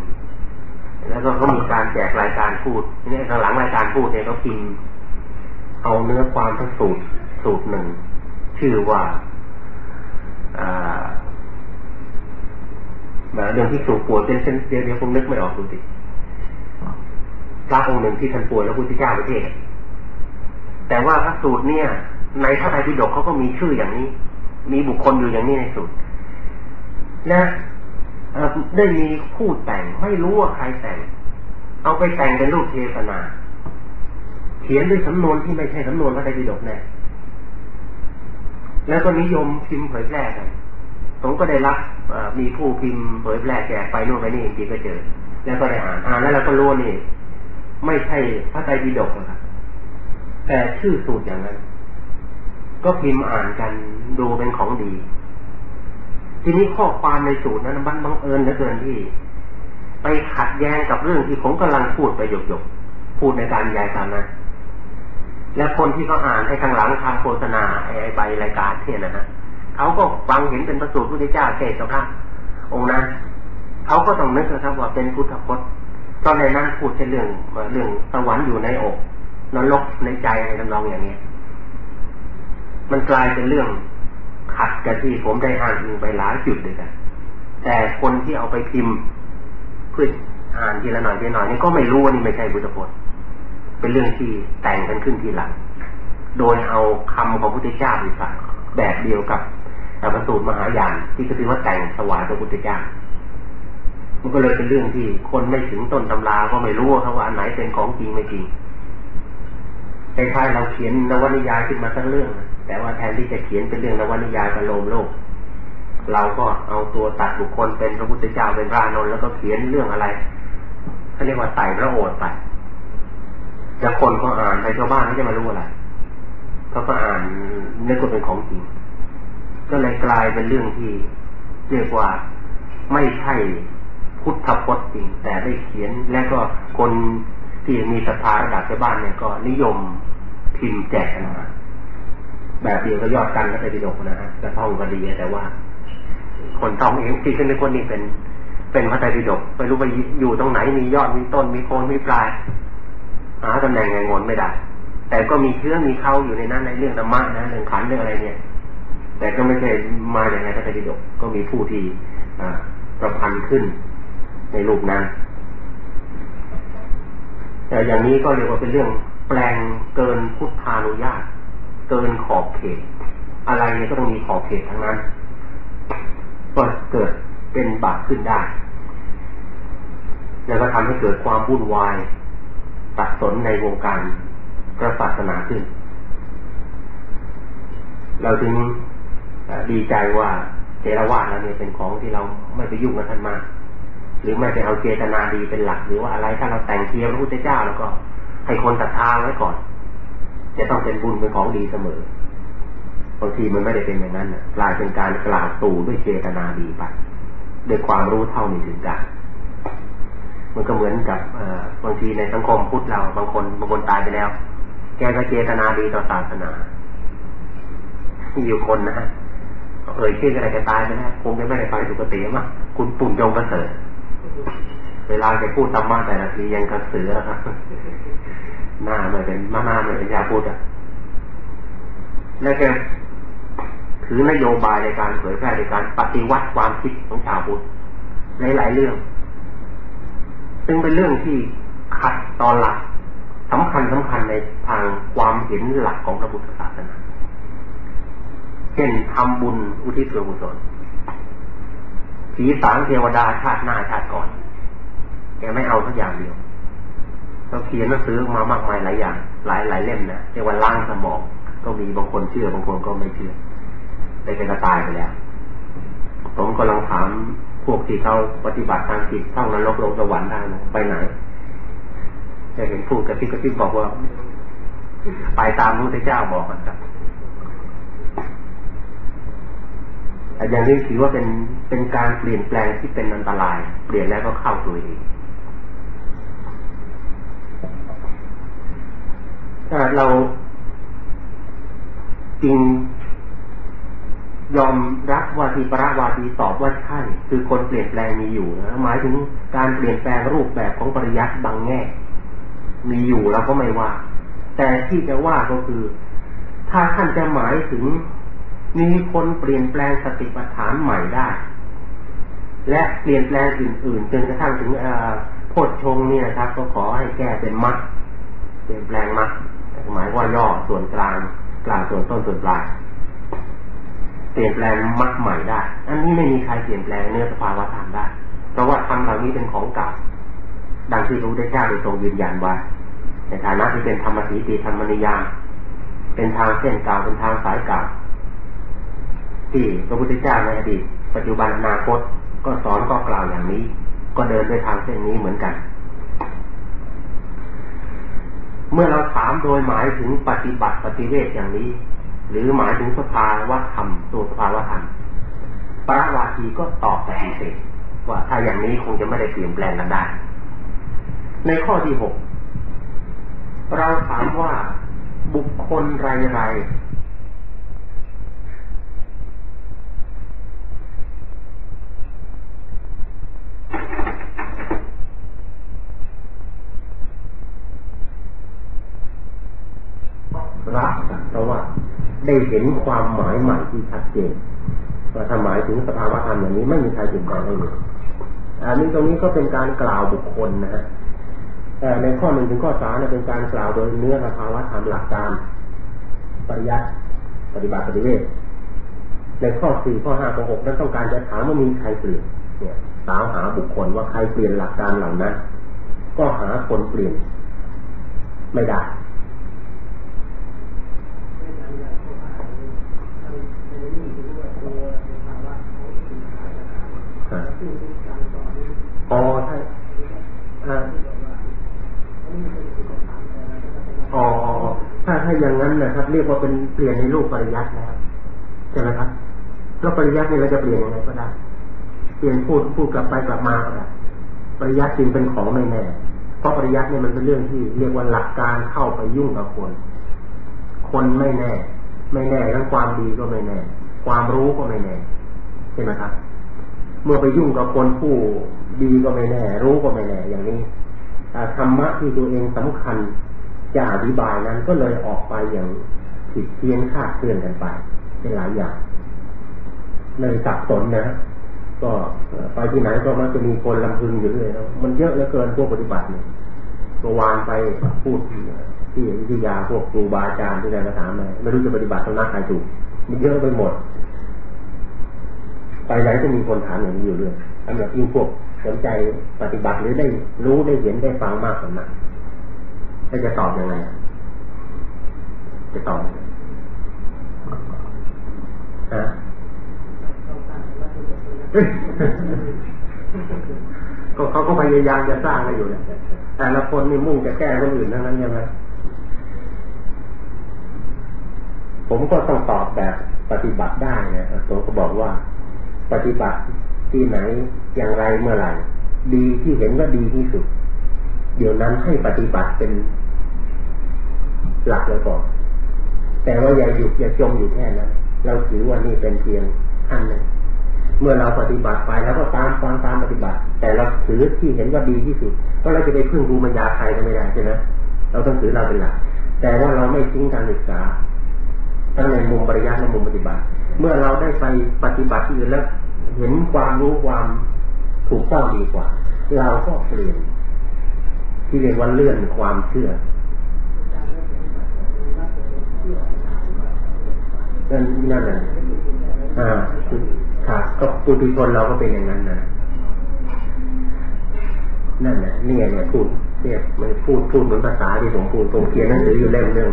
แล้วก็เขามีการแจกรายการพูดนี่ข้างหลังรายการพูดเนี่ยเขาพิมพ์เอาเนื้อความทั้งสูตรสูตรหนึ่ง ชื่อว่าแบบเรื่องที่สูบปวดเป็นเส้นเดียวผมนึกไม่ออกดูสิพระองค์หนึ่งที่ท่านป่วยแล้วพุทธเจ้าประเทศ แต่ว่าพระสูตรเนี่ย ในพระไตรปิฎกเขาก็มีชื่ออย่างนี้ มีบุคคลอยู่อย่างนี้ในสูตรและ ได้มีผู้แต่งไม่รู้ว่าใครแต่ง เอาไปแต่งเป็นรูปเทศนา เขียนด้วยสำนวนที่ไม่ใช่สำนวนพระไตรปิฎกแน่แล้วก็นิยมพิมพ์เผยแพร่กันผมก็ได้รับมีผู้พิมพ์เผยแพร่แจกไปโน่นไปนี่จริงก็เจอ แล้วก็ได้อ่านอ่านแล้วเราก็รู้นี่ ไม่ใช่พระไตรปิฎกนะครับแต่ชื่อสูตรอย่างนั้น ก็พิมพ์อ่านกันดูเป็นของดี ทีนี้ข้อความในสูตรนั้นบันบังเอิญเหลือเกินที่ ไปขัดแย้งกับเรื่องที่ผมกำลังพูดไปหยกๆพูดในการยายการนะและคนที่เขาอ่านให้ข้างหลังทางโฆษณาไอ้ใบรายการเนี่ยนะฮะเขาก็ฟังเห็นเป็นประสูตรพุทธเจ้าเทศพระองค์นั้นเขาก็ต้องนึกนะครับว่าเป็นพุทธพจน์ตอนในนั้นพูดในเรื่องเรื่องสวรรค์อยู่ในอกนรกในใจในทำนองอย่างนี้มันกลายเป็นเรื่อง ขัดกับที่ผมได้อ่านอิงไปหลายจุดเลยกัน แต่คนที่เอาไปพิมพ์เพื่ออ่านทีละหน่อยทีละหน่อยนี่ก็ไม่รู้ว่านี่ไม่ใช่พุทธพจน์เป็นเรื่องที่แต่งกันขึ้นทีหลัง โดยเอาคำของพระพุทธเจ้าไปใส่แบบเดียวกับแต่ประสูตรมหายานที่ก็คือว่าแต่งสวายพระพุทธเจ้ามันก็เลยเป็นเรื่องที่คนไม่ถึงต้นตำราก็ไม่รู้ว่าอันไหนเป็นของจริงไม่จริง คล้ายๆเราเขียนนวนิยายขึ้นมาสักเรื่อง แต่ว่าแทนที่จะเขียนเป็นเรื่องนวนิยายประโลมโลก เราก็เอาตัวตัดบุคคลเป็นพระพุทธเจ้าเป็นพระนนท์แล้วก็เขียนเรื่องอะไรเขาเรียกว่าไต่พระโอษฐ์ไปจะคนก็อ่านไปชาวบ้านเขาจะมารู้อะไรเขาก็อ่านนึกว่าเป็นของจริงก็เลยกลายเป็นเรื่องที่เรียกว่าไม่ใช่พุทธพจน์จริง แต่ได้เขียนและก็คน ที่มีศรัทธาระดับชาวบ้านเนี่ยก็นิยมพิมพ์แจกกันมาแบบเดียวก็ยอดกันก็ไปดิดกนะฮะจะท่องก็ดีแต่ว่า คนท่องเองที่ขึ้นในคนนี้เป็น เป็นพระไตรปิฎกไม่รู้ไปอยู่ตรงไหนมียอดมีต้นมีโคนมีปลายหาตำแหน่งไงงนไม่ได้ แต่ก็มีเชื้อมีเข้าอยู่ในนั้นในเรื่องธรรมะนะเรื่องขันเรื่องอะไรเนี่ย แต่ก็ไม่ใช่มาอย่างไรพระไตรปิฎกก็มีผู้ที่ประพันธ์ขึ้นในรูปนั้น แต่อย่างนี้ก็เรียกว่าเป็นเรื่องแปลงเกินพุทธานุญาต เกินขอบเขต อะไรเนี่ยก็ต้องมีขอบเขตทั้งนั้นก็เกิดเป็นบาปขึ้นได้ แล้วก็ทำให้เกิดความวุ่นวายตัดสนในวงการพระศาสนาขึ้น เราจึงดีใจว่าเจรวาสเราเนี่ยเป็นของที่เราไม่ไปยุ่งกับท่านมาก หรือไม่ไปเอาเจตนาดีเป็นหลักหรือว่าอะไรถ้าเราแต่งเทียมพระพุทธเจ้าแล้วก็ ให้คนศรัทธาไว้ก่อน จะต้องเป็นบุญเป็นของดีเสมอบางทีมันไม่ได้เป็นอย่างนั้นนะกลายเป็นการกล่าวตู่ด้วยเจตนาดีไปด้วยความรู้เท่ามีถึงการมันก็เหมือนกับบางทีในสังคมพุทธเราบางคนบางคนตายไปแล้ว แกก็เจตนาดีต่อศาสนาที่อยู่คนนะฮะเอ่ยชื่ออะไรจะตายไปแล้วคงจะไม่ได้ไปสุคติมั้งคุณปุ่นจงกระเสริฐ เวลาแกพูดธรรมะแต่ละทียังกระเสือครับหน้าไม่เป็นมาหน้าไม่เป็นยาพุทธอะแล้วแกถือนโยบายในการเผยแพร่ในการปฏิวัติความคิดของชาวพุทธในหลายเรื่อง ซึ่งเป็นเรื่องที่ขัดต่อหลักสำคัญสำคัญในทางความเห็นหลักของพระพุทธศาสนา เช่นทำบุญอุทิศส่วนกุศล ผีสางเทวดาชาติหน้าชาติก่อน แกไม่เอาทุกอย่างเดียวเขาเขียนหนังสือมามากมายหลายอย่าง หลายหลายเล่มนะเรียกว่าล้างสมอง ก็มีบางคนเชื่อบางคนก็ไม่เชื่อได้เป็นกระตายไปแล้ว ผมก็ลองถามพวกที่เขาปฏิบัติทางจิตท่องนรกลงสวรรค์ได้นะไปไหนจะเห็นพูดกระซิบกระซิบบอกว่า ไปตามพระพุทธเจ้าบอกกันครับ อย่างนี้ถือว่าเป็นเป็นการเปลี่ยนแปลงที่เป็นอันตราย เปลี่ยนแล้วก็เข้าตัวเองถ้าเราจริงยอมรับว่าทีประวาทีตอบว่าใช่คือคนเปลี่ยนแปลงมีอยู่นะหมายถึงการเปลี่ยนแปลงรูปแบบของปริยัติบางแง่ มีอยู่เราก็ไม่ว่า แต่ที่จะว่าก็คือ ถ้าท่านจะหมายถึง มีคนเปลี่ยนแปลงสติปัฏฐานใหม่ได้ และเปลี่ยนแปลงอื่นๆจนกระทั่งถึงโพชฌงเนี่ยนะครับ ก็ขอให้แก้เป็นมัดเปลี่ยนแปลงมัดหมายว่าย่อส่วนกลางกลางส่วนต้นส่วนปลายเปลี่ยนแปลงมัดใหม่ได้ อันนี้ไม่มีใครเปลี่ยนแปลงเนื้อสภาวะธรรมได้ เพราะว่าธรรมเหล่านี้เป็นของเก่าดังที่ระพุทธเจ้าได้ทรงยืนยันไว้ในฐานะที่เป็นธรรมสีติธรรมนิยามเป็นทางเส้นเก่าเป็นทางสายเก่า ที่พระพุทธเจ้าในอดีต ปัจจุบันอนาคตก็สอนก็กล่าวอย่างนี้ ก็เดินไปทางเส้นนี้เหมือนกัน เมื่อเราถามโดยหมายถึงปฏิบัติปฏิเวทอย่างนี้ หรือหมายถึงสภาวะธรรมตัวสภาวะธรรมปรวาทีก็ตอบปฏิเสธว่าถ้าอย่างนี้คงจะไม่ได้เปลี่ยนแปลงกันได้ ในข้อที่หกเราถามว่าบุคคลไรไร รับเพราะว่าได้เห็นความหมายใหม่ที่ชัดเจนว่าถ้าหมายถึงสภาวะธรรมอย่างนี้ไม่มีใครเปลี่ยนแปลงได้เลยอันนี้ตรงนี้ก็เป็นการกล่าวบุคคลนะฮะแต่ในข้อหนึ่งถึงข้อสามเนี่ยเป็นการกล่าวโดยเนื้อสภาวะธรรมหลักการปริยัติปฏิบัติปฏิเวทในข้อสี่ข้อห้าข้อหกนั้นต้องการจะถามว่ามีใครเปลี่ยนเนี่ย สาวหาบุคคลว่าใครเปลี่ยนหลักการเหล่านั้นก็หาคนเปลี่ยนไม่ได้อ๋อใช่อ๋อถ้าถ้าอย่างนั้นนะครับ เรียกว่าเป็นเปลี่ยนในรูปปริยัติแล้วใช่ไหมครับแล้วปริยัตินี่เราจะเปลี่ยนยังไงก็ได้ เปลี่ยนพูดพูดกลับไปกลับมาก็ได้ปริยัติจริงเป็นของไม่แน่ เพราะปริยัติเนี่ยมันเป็นเรื่องที่เรียกว่าหลักการเข้าไปยุ่งกับคน คนไม่แน่ ไม่แน่ทั้งความดีก็ไม่แน่ ความรู้ก็ไม่แน่ใช่ไหมครับ เมื่อไปยุ่งกับคนผู้ดีก็ไม่แน่ รู้ก็ไม่แน่ อย่างนี้ธรรมะที่ตัวเองสำคัญจะอธิบายนั้นก็เลยออกไปอย่างผิดเพี้ยนคาดเคลื่อนกันไปเป็นหลายอย่างเลยสับสนนะ ก็ไปที่ไหนก็มักจะมีคนลำพึงอยู่เรื่อยมันเยอะเหลือเกินพวกปฏิบัติเนี่ยตัววานไปพูดที่วิทยาพวกครูบาอาจารย์ที่ไหนก็ถามเลยไม่รู้จะปฏิบัติตรงนั้นใครถูกมันเยอะไปหมด ไปไหนก็มีคนถามอย่างนี้อยู่เรื่อยสำหรับยิ่งพวกสนใจปฏิบัติหรือได้รู้ได้เห็นได้ฟังมากกว่านั้นถ้าจะตอบยังไงจะตอบฮะ ก็เขาก็พยายามจะสร้างกันอยู่แหละแต่ละคนนี่มุ่งจะแก้คนอื่นทั้งนั้นใช่ไหมผมก็ต้องตอบแบบปฏิบัติได้นะผมก็บอกว่า ปฏิบัติที่ไหนอย่างไรเมื่อไหร่ดีที่เห็นว่าดีที่สุด เดี๋ยวนั้นให้ปฏิบัติเป็นหลักเลยก่อนแต่ว่าอย่าหยุดอย่าจมอยู่แค่นั้น เราถือว่านี่เป็นเพียงขั้นหนึ่ง เมื่อเราปฏิบัติไปแล้วก็ตามฟังตามปฏิบัติ แต่เราถือที่เห็นว่าดีที่สุดก็เราจะไปพึ่งรูมัญญาใครก็ไม่ได้ใช่ไหมเราต้องถือเราเป็นหลักแต่ว่าเราไม่ทิ้งการศึกษาทั้งในมุมปริยัติและมุมปฏิบัติ เมื่อเราได้ไปปฏิบัติอื่นแล้วเห็นความรู้ความถูกต้องดีกว่า เราก็เปลี่ยนที่เรียกว่าเลื่อนความเชื่อนั่นนั่นอ่า ก็ปุถุชนเราก็เป็นอย่างนั้นนะนั่นแหละนี่ยเนี่ยพูดเนี่ยมันพูดพูดเหมือนภาษาที่ผมพูดผมเขียนหนังสืออยู่เล่มเรื่อง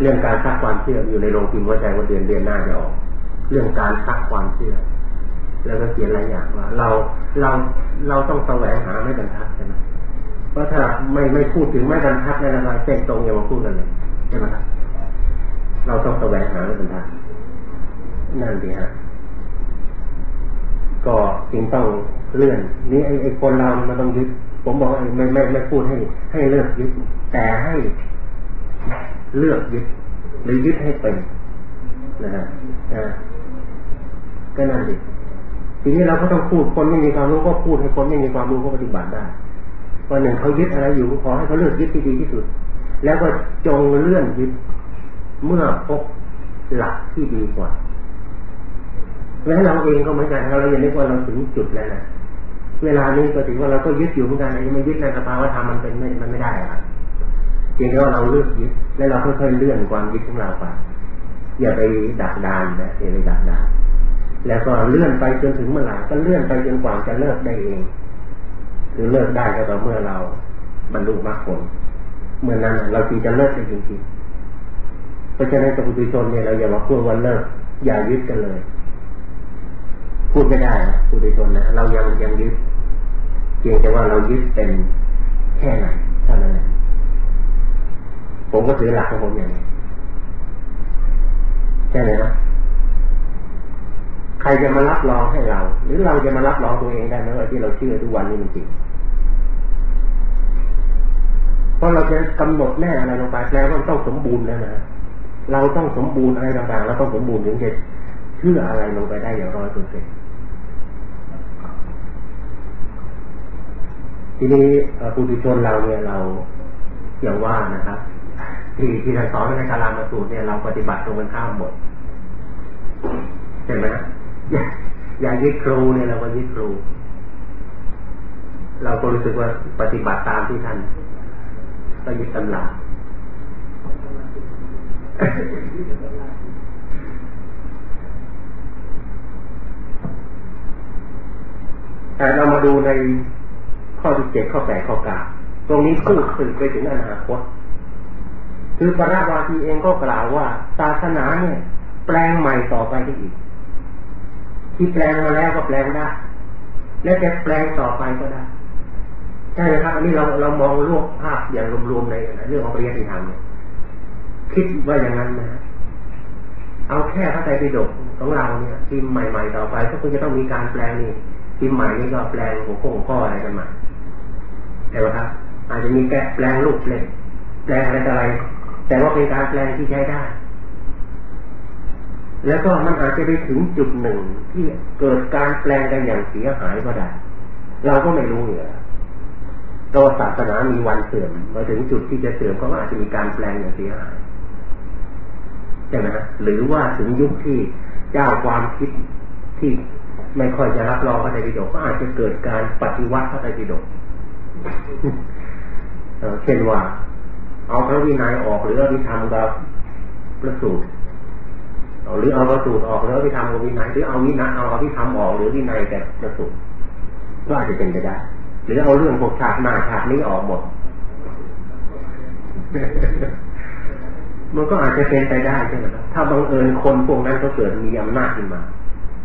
เรื่องการซักความเชื่ออยู่ในโรงพิมพ์หัวใจว่าเดือนเดือนหน้าจะออกเรื่องการซักความเชื่อ แล้วก็เขียนหลายอย่างว่า เราเราเราต้องแสวงหาไม่บรรทัดใช่ไหมเพราะถ้าไม่ไม่พูดถึงไม่บรรทัดในระดับเส้นตรงอย่ามาพูดกันเลยใช่ไหมครับเราต้องแสวงหาไม่บรรทัดนั่นดีฮะ ก็จึงต้องเลื่อน นี่ไอ้ไอ้คนเรามันต้องยึด ผมบอกไม่ไม่ไม่พูดให้ให้เลือกยึด แต่ให้เลือกยึดหรือยึดให้เป็นนะฮะก็นั่นดิทีนี้เราก็ต้องพูดคนไม่มีความรู้ก็พูดให้คนไม่มีความรู้ก็ปฏิบัติได้วันหนึ่งเขายึดอะไรอยู่ขอให้เขาเลือกยึดที่ดีที่สุด แล้วก็จงเลื่อนยึดเมื่อพบหลักที่ดีกว่า แล้วเราเองก็เหมือนกันเราอย่านึกว่าเราถึงจุดแล้วนะเวลานี้ก็ถือว่าเราก็ยึดอยู่เหมือนกันยังไม่ยึดในสภาวะธรรมมันเป็นไม่มันไม่ได้อะเพียงแต่ว่าเราเลือกยึดแล้วเราค่อยๆเลื่อนความยึดของเราไปอย่าไปดักดานนะอย่าไปดักดานแล้วก็เลื่อนไปจนถึงเมื่อไหร่ก็เลื่อนไปจนกว่าจะเลิกได้เองคือเลิกได้ก็ต่อเมื่อเราบรรลุมรรคผลเมื่อนั้นเราจึงจะเลิกได้จริงๆเพราะฉะนั้นกับปุถุชนเนี่ยเราอย่ามาพูดว่าเลิกอย่ายึดกันเลย พูดไม่ได้ปุถุชนนะเรายังยังยึดเพียงแต่ว่าเรายึดเป็นแค่ไหนเท่านั้นเองผมก็ถือหลักของผมอย่างนี้ใช่ไหมนะใครจะมารับรองให้เรา หรือเราจะมารับรองตัวเองได้ไหมว่าที่เราเชื่อทุกวันนี้มันจริงเพราะเราจะกำหนดแน่อะไรลงไปแปลว่าต้องสมบูรณ์แล้วนะเราต้องสมบูรณ์อะไรต่างๆเราต้องสมบูรณ์ถึงจะเชื่ออะไรลงไปได้อย่างร้อยเปอร์เซ็นต์ ทีนี้ปุถุชนเราเนี่ยเราอย่างว่านะครับ ที่ที่ท่านสอนในการามาสูตรเนี่ยเราปฏิบัติตรงกันข้ามหมดใช่ไหมอย่าอย่ายึดครูเนี่ยเราก็ยึดครู เราก็รู้สึกว่าปฏิบัติตามที่ท่านก็ยึดตำราแต่เรามาดูใน ข้อที่เจ็ดข้อแปดข้อเก้าตรงนี้พูดถึงไปถึงอนาคต คือปราวาทีเองก็กล่าวว่าศาสนาเนี่ย แปลงใหม่ต่อไปได้อีก ที่แปลงมาแล้วก็แปลงได้ และจะแปลงต่อไปก็ได้ใช่ไหมครับอันนี้เราเรามองรวบภาพอย่างรวมๆในเรื่องของปริยัติธรรมเนี่ยคิดว่าอย่างนั้นนะเอาแค่พระไตรปิฎกของเราเนี่ยพิมพ์ใหม่ ๆ ต่อไปก็คงจะต้องมีการแปลงนี่พิมพ์ใหม่นี่ก็แปลงหัวข้อหัวข้ออะไรกันใหม่ แต่ว่าครับอาจจะมีแกะแปลงรูปเล่นแปลงอะไรอะไร แต่ว่าเป็นการแปลงที่ใช้ได้ แล้วก็มันอาจจะไปถึงจุดหนึ่งที่เกิดการแปลงกันอย่างเสียหายก็ได้ เราก็ไม่รู้เนี่ยตัวศาสนามีวันเสื่อมมาถึงจุดที่จะเสื่อมก็อาจจะมีการแปลงอย่างเสียหายใช่ไหมหรือว่าถึงยุคที่เจ้าความคิดที่ไม่ค่อยจะรับรองพระไตรปิฎกก็อาจจะเกิดการปฏิวัติพระไตรปิฎก เช่นว่า เอาพระวินัยออกหรือเอาวิธรรมกับประสูตรหรือเอาประสูตรออกแล้ววิธรรมกับวินัยหรือเอาวินัยเอาวิธรรมออกหรือวินัยกับประสูตรก็อาจจะเป็นไปได้หรือเอาเรื่องพวกชาติหน้าชาตินี้ออกหมด มันก็อาจจะเป็นไปได้ใช่ไหมครับถ้าบังเอิญคนพวกนั้นก็เกิดมีอำนาจขึ้นมา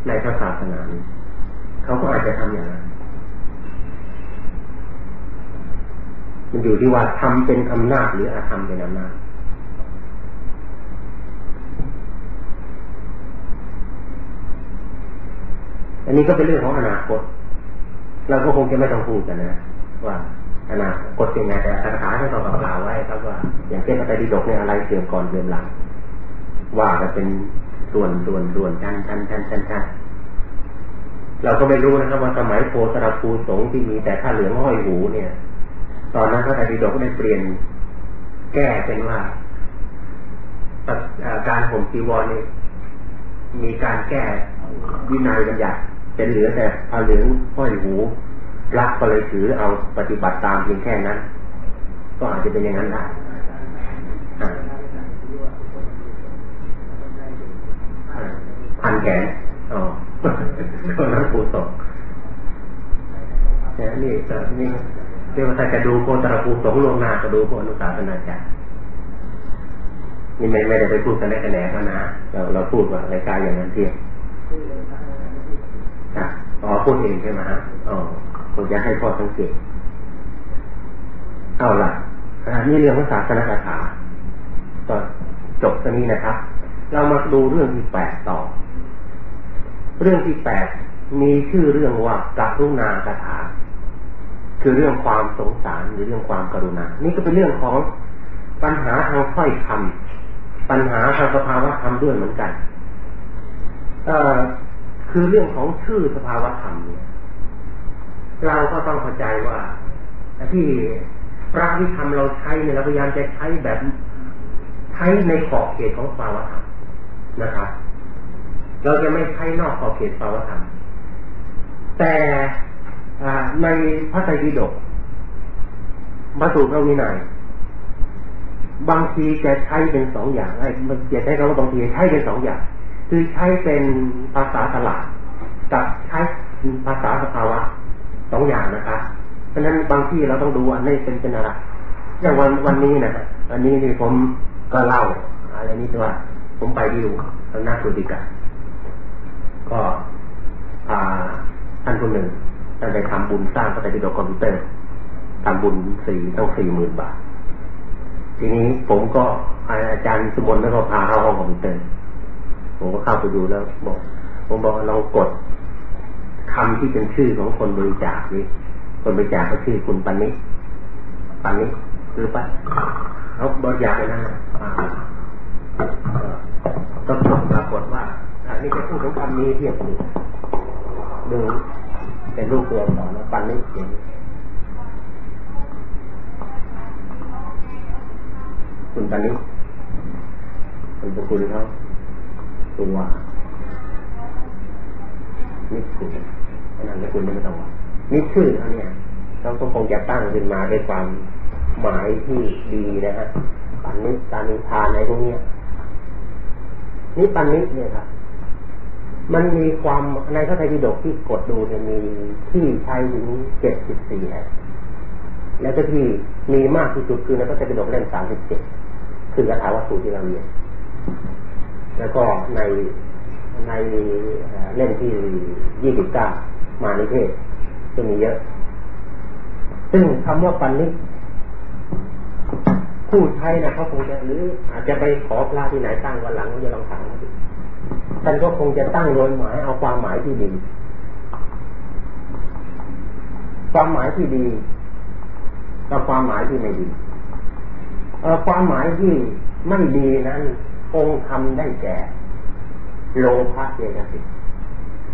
ในศาสนานี้เขาก็อาจจะทำอย่างนั้น มันอยู่ที่ว่าทำเป็นอำนาจหรืออาธรรมเป็นอำนาจอันนี้ก็เป็นเรื่องของอนาคต เราก็คงจะไม่ต้องพูดกันนะ ว่าอนาคตเป็นไงแต่คาถาที่เรากล่าวไว้ครับว่า อย่างเช่นพระไตรปิฎกเนี่ยอะไรเสื่อมก่อนเสื่อมหลัง ว่าจะเป็นส่วนส่วนส่วนชั้นชั้นชั้นชั้นชั้นเราก็ไม่รู้นะครับว่าสมัยโพธราภูสงที่มีแต่ผ้าเหลืองห้อยหูเนี่ย ตอนนั้นพระไตรปิฎกก็ได้เปลี่ยนแก้เป็นว่าการผมจีวรนี่มีการแก้วินัยบัญญัติเป็นเหลือแต่ผ้าเหลืองห้อยหูรักก็เลยถือเอาปฏิบัติตามเพียงแค่นั้น ก็อาจจะเป็นอย่างนั้นได้พันแขนอ๋อก็นั้นปูตกแต่นี่นี่ เรียกว่าถ้าจะดูโคตรภูสงลงนาก็ดูโคนุสาสนาจักนี่ไม่ไม่ได้ไปพูดกันแน่กันแน่เขานะเราเราพูดว่ารายการอย่างนั้นเทียบอ๋อพูดเองใช่ไหมฮะอ๋อผมจะให้พ่อสังเกตเอาละนี่เรื่องของศาสนาคาถาก็จบตรงนี้นะครับ เรามาดูเรื่องที่แปดต่อ เรื่องที่แปดมีชื่อเรื่องว่ากรุณาคาถา คือเรื่องความสงสารหรือเรื่องความกรุณา นี่ก็เป็นเรื่องของปัญหาทางค่อยคำปัญหาทางสภาวะธรรมด้วยเหมือนกัน เอ่อคือเรื่องของชื่อสภาวะธรรมเนี่ยเราก็ต้องเข้าใจว่าที่พระวิธรรมเราใช้เนี่ยเราพยายามจะใช้แบบใช้ในขอบเขตของภาวะธรรมนะครับ เราจะไม่ใช้นอกขอบเขตภาวะธรรมแต่ ในพระไตรปิฎกมาสูตรพระวินัยบางทีจะใช้เป็นสองอย่างไอ้มันจะใช้คำว่าบางทีใช้เป็นสองอย่าง คือใช้เป็นภาษาตลาดกับใช้ภาษาสภาวะสองอย่างนะครับเพราะนั้นบางที่เราต้องดูว่านี่เป็นเป็นอะไรอย่างวันวันนี้นะวันนี้นี่ผมก็เล่าอะไรนี้ว่า ผมไปดูทางหน้าสุติกาก็พาท่านคนหนึ่ง ท่านไปทำบุญสร้างพระไตรปิฎกคอมพิวเตอร์ทำบุญสี่ต้องสี่หมื่นบาท ทีนี้ผมก็อาจารย์สมนแล้วก็พาเข้าห้องคอมพิวเตอร์ ผมก็เข้าไปดูแล้ว บอก ผมบอกลองกดคำที่เป็นชื่อของคนบริจาคนี่คนบริจาคเขาชื่อคุณปันนิปันนิคือปะเขาบริจาคไปนั่นก็ปรากฏว่าอันนี้จะพูดถึงคำนี้เทียบดูดูเป็น รูปตัวก่อนนะปันนิเขียนคุณปันนิคุณปุคุณเขาตัวนี่คุณนั่นไม่คุณไม่ต้องว่านี่ชื่อเขาเนี่ยเราก็คงจะตั้งขึ้นมาด้วยความหมายที่ดีนะฮะปันนิตานิทานในพวกนี้นี่ปันนิเนี่ยครับ มันมีความในพระไตรปิฎกที่กดดูเนี่ยมีที่ใช้ถึงเจ็ดสิบสี่แห่งแล้วก็ที่มีมากที่สุดคือในพระไตรปิฎกเล่มสามสิบเจ็ดคือคาถาวัตถุที่เราเรียนแล้วก็ในในเล่มที่ยี่สิบเก้ามาในเทศจะมีเยอะ ซึ่งคำว่าปันนิผู้ใช้นะเขาคงจะหรืออาจจะไปขอพระที่ไหนตั้งวันหลังก็จะลองถาม ท่านก็คงจะตั้งโดยหมายเอาความหมายที่ดี ความหมายที่ดีกับความหมายที่ไม่ดีเอความหมายที่ไม่ดีนั้นองค์ทำได้แก่ โลภะเจตสิก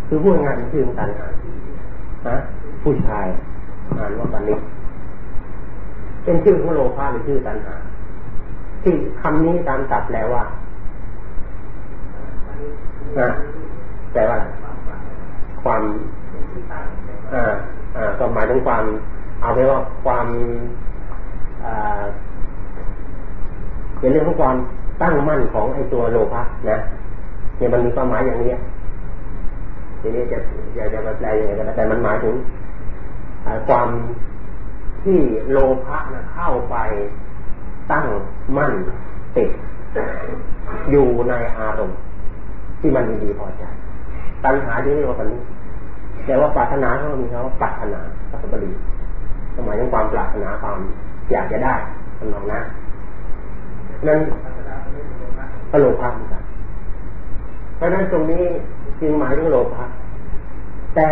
คือพูดงานชื่อตันหานะผู้ชายอ่านว่าปันนิเป็นชื่อของโลภะหรือชื่อตันหาที่คำนี้ตามตัดแล้วว่า นะแต่ว่าความอ่าอ่าก็หมายถึงความ เอาไปว่าความอ่าเป็นเรื่องของความตั้งมั่นของไอ้ตัวโลภะนะเนี่ยมันมีความหมายอย่างนี้ทีนี้จะอยากจะมาแปลยังไงก็ได้แต่มันหมายถึงความที่โลภะนะเข้าไปตั้งมั่นติดอยู่ในอารมณ์ ที่มันดีพอใจตัณหาที่เรียกว่าปัญญแต่ว่าปรารถนาเขามีเขาปรารถนาพระสบดีหมายถึงความปรารถนาความอยากจะได้ทำนองนั้นนั้นก็โลภะเหมือนกันเพราะนั้นตรงนี้จึงหมายถึงโลภะแต่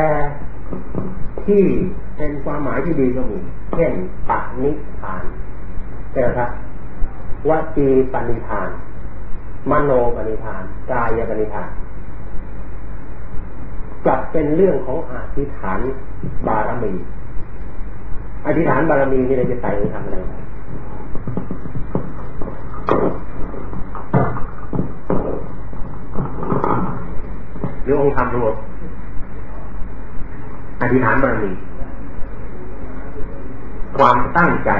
ที่เป็นความหมายที่ดีก็มีเช่นปันิพานใช่ไหมครับวจีปณิพาน มโนปณิพาน กายปณิพานกลับเป็นเรื่องของอธิษฐานบารมี อธิษฐานบารมีนี่เราจะใส่ในทำอะไรหรือองค์ธรรมรวมอธิษฐานบารมี ความตั้งใจ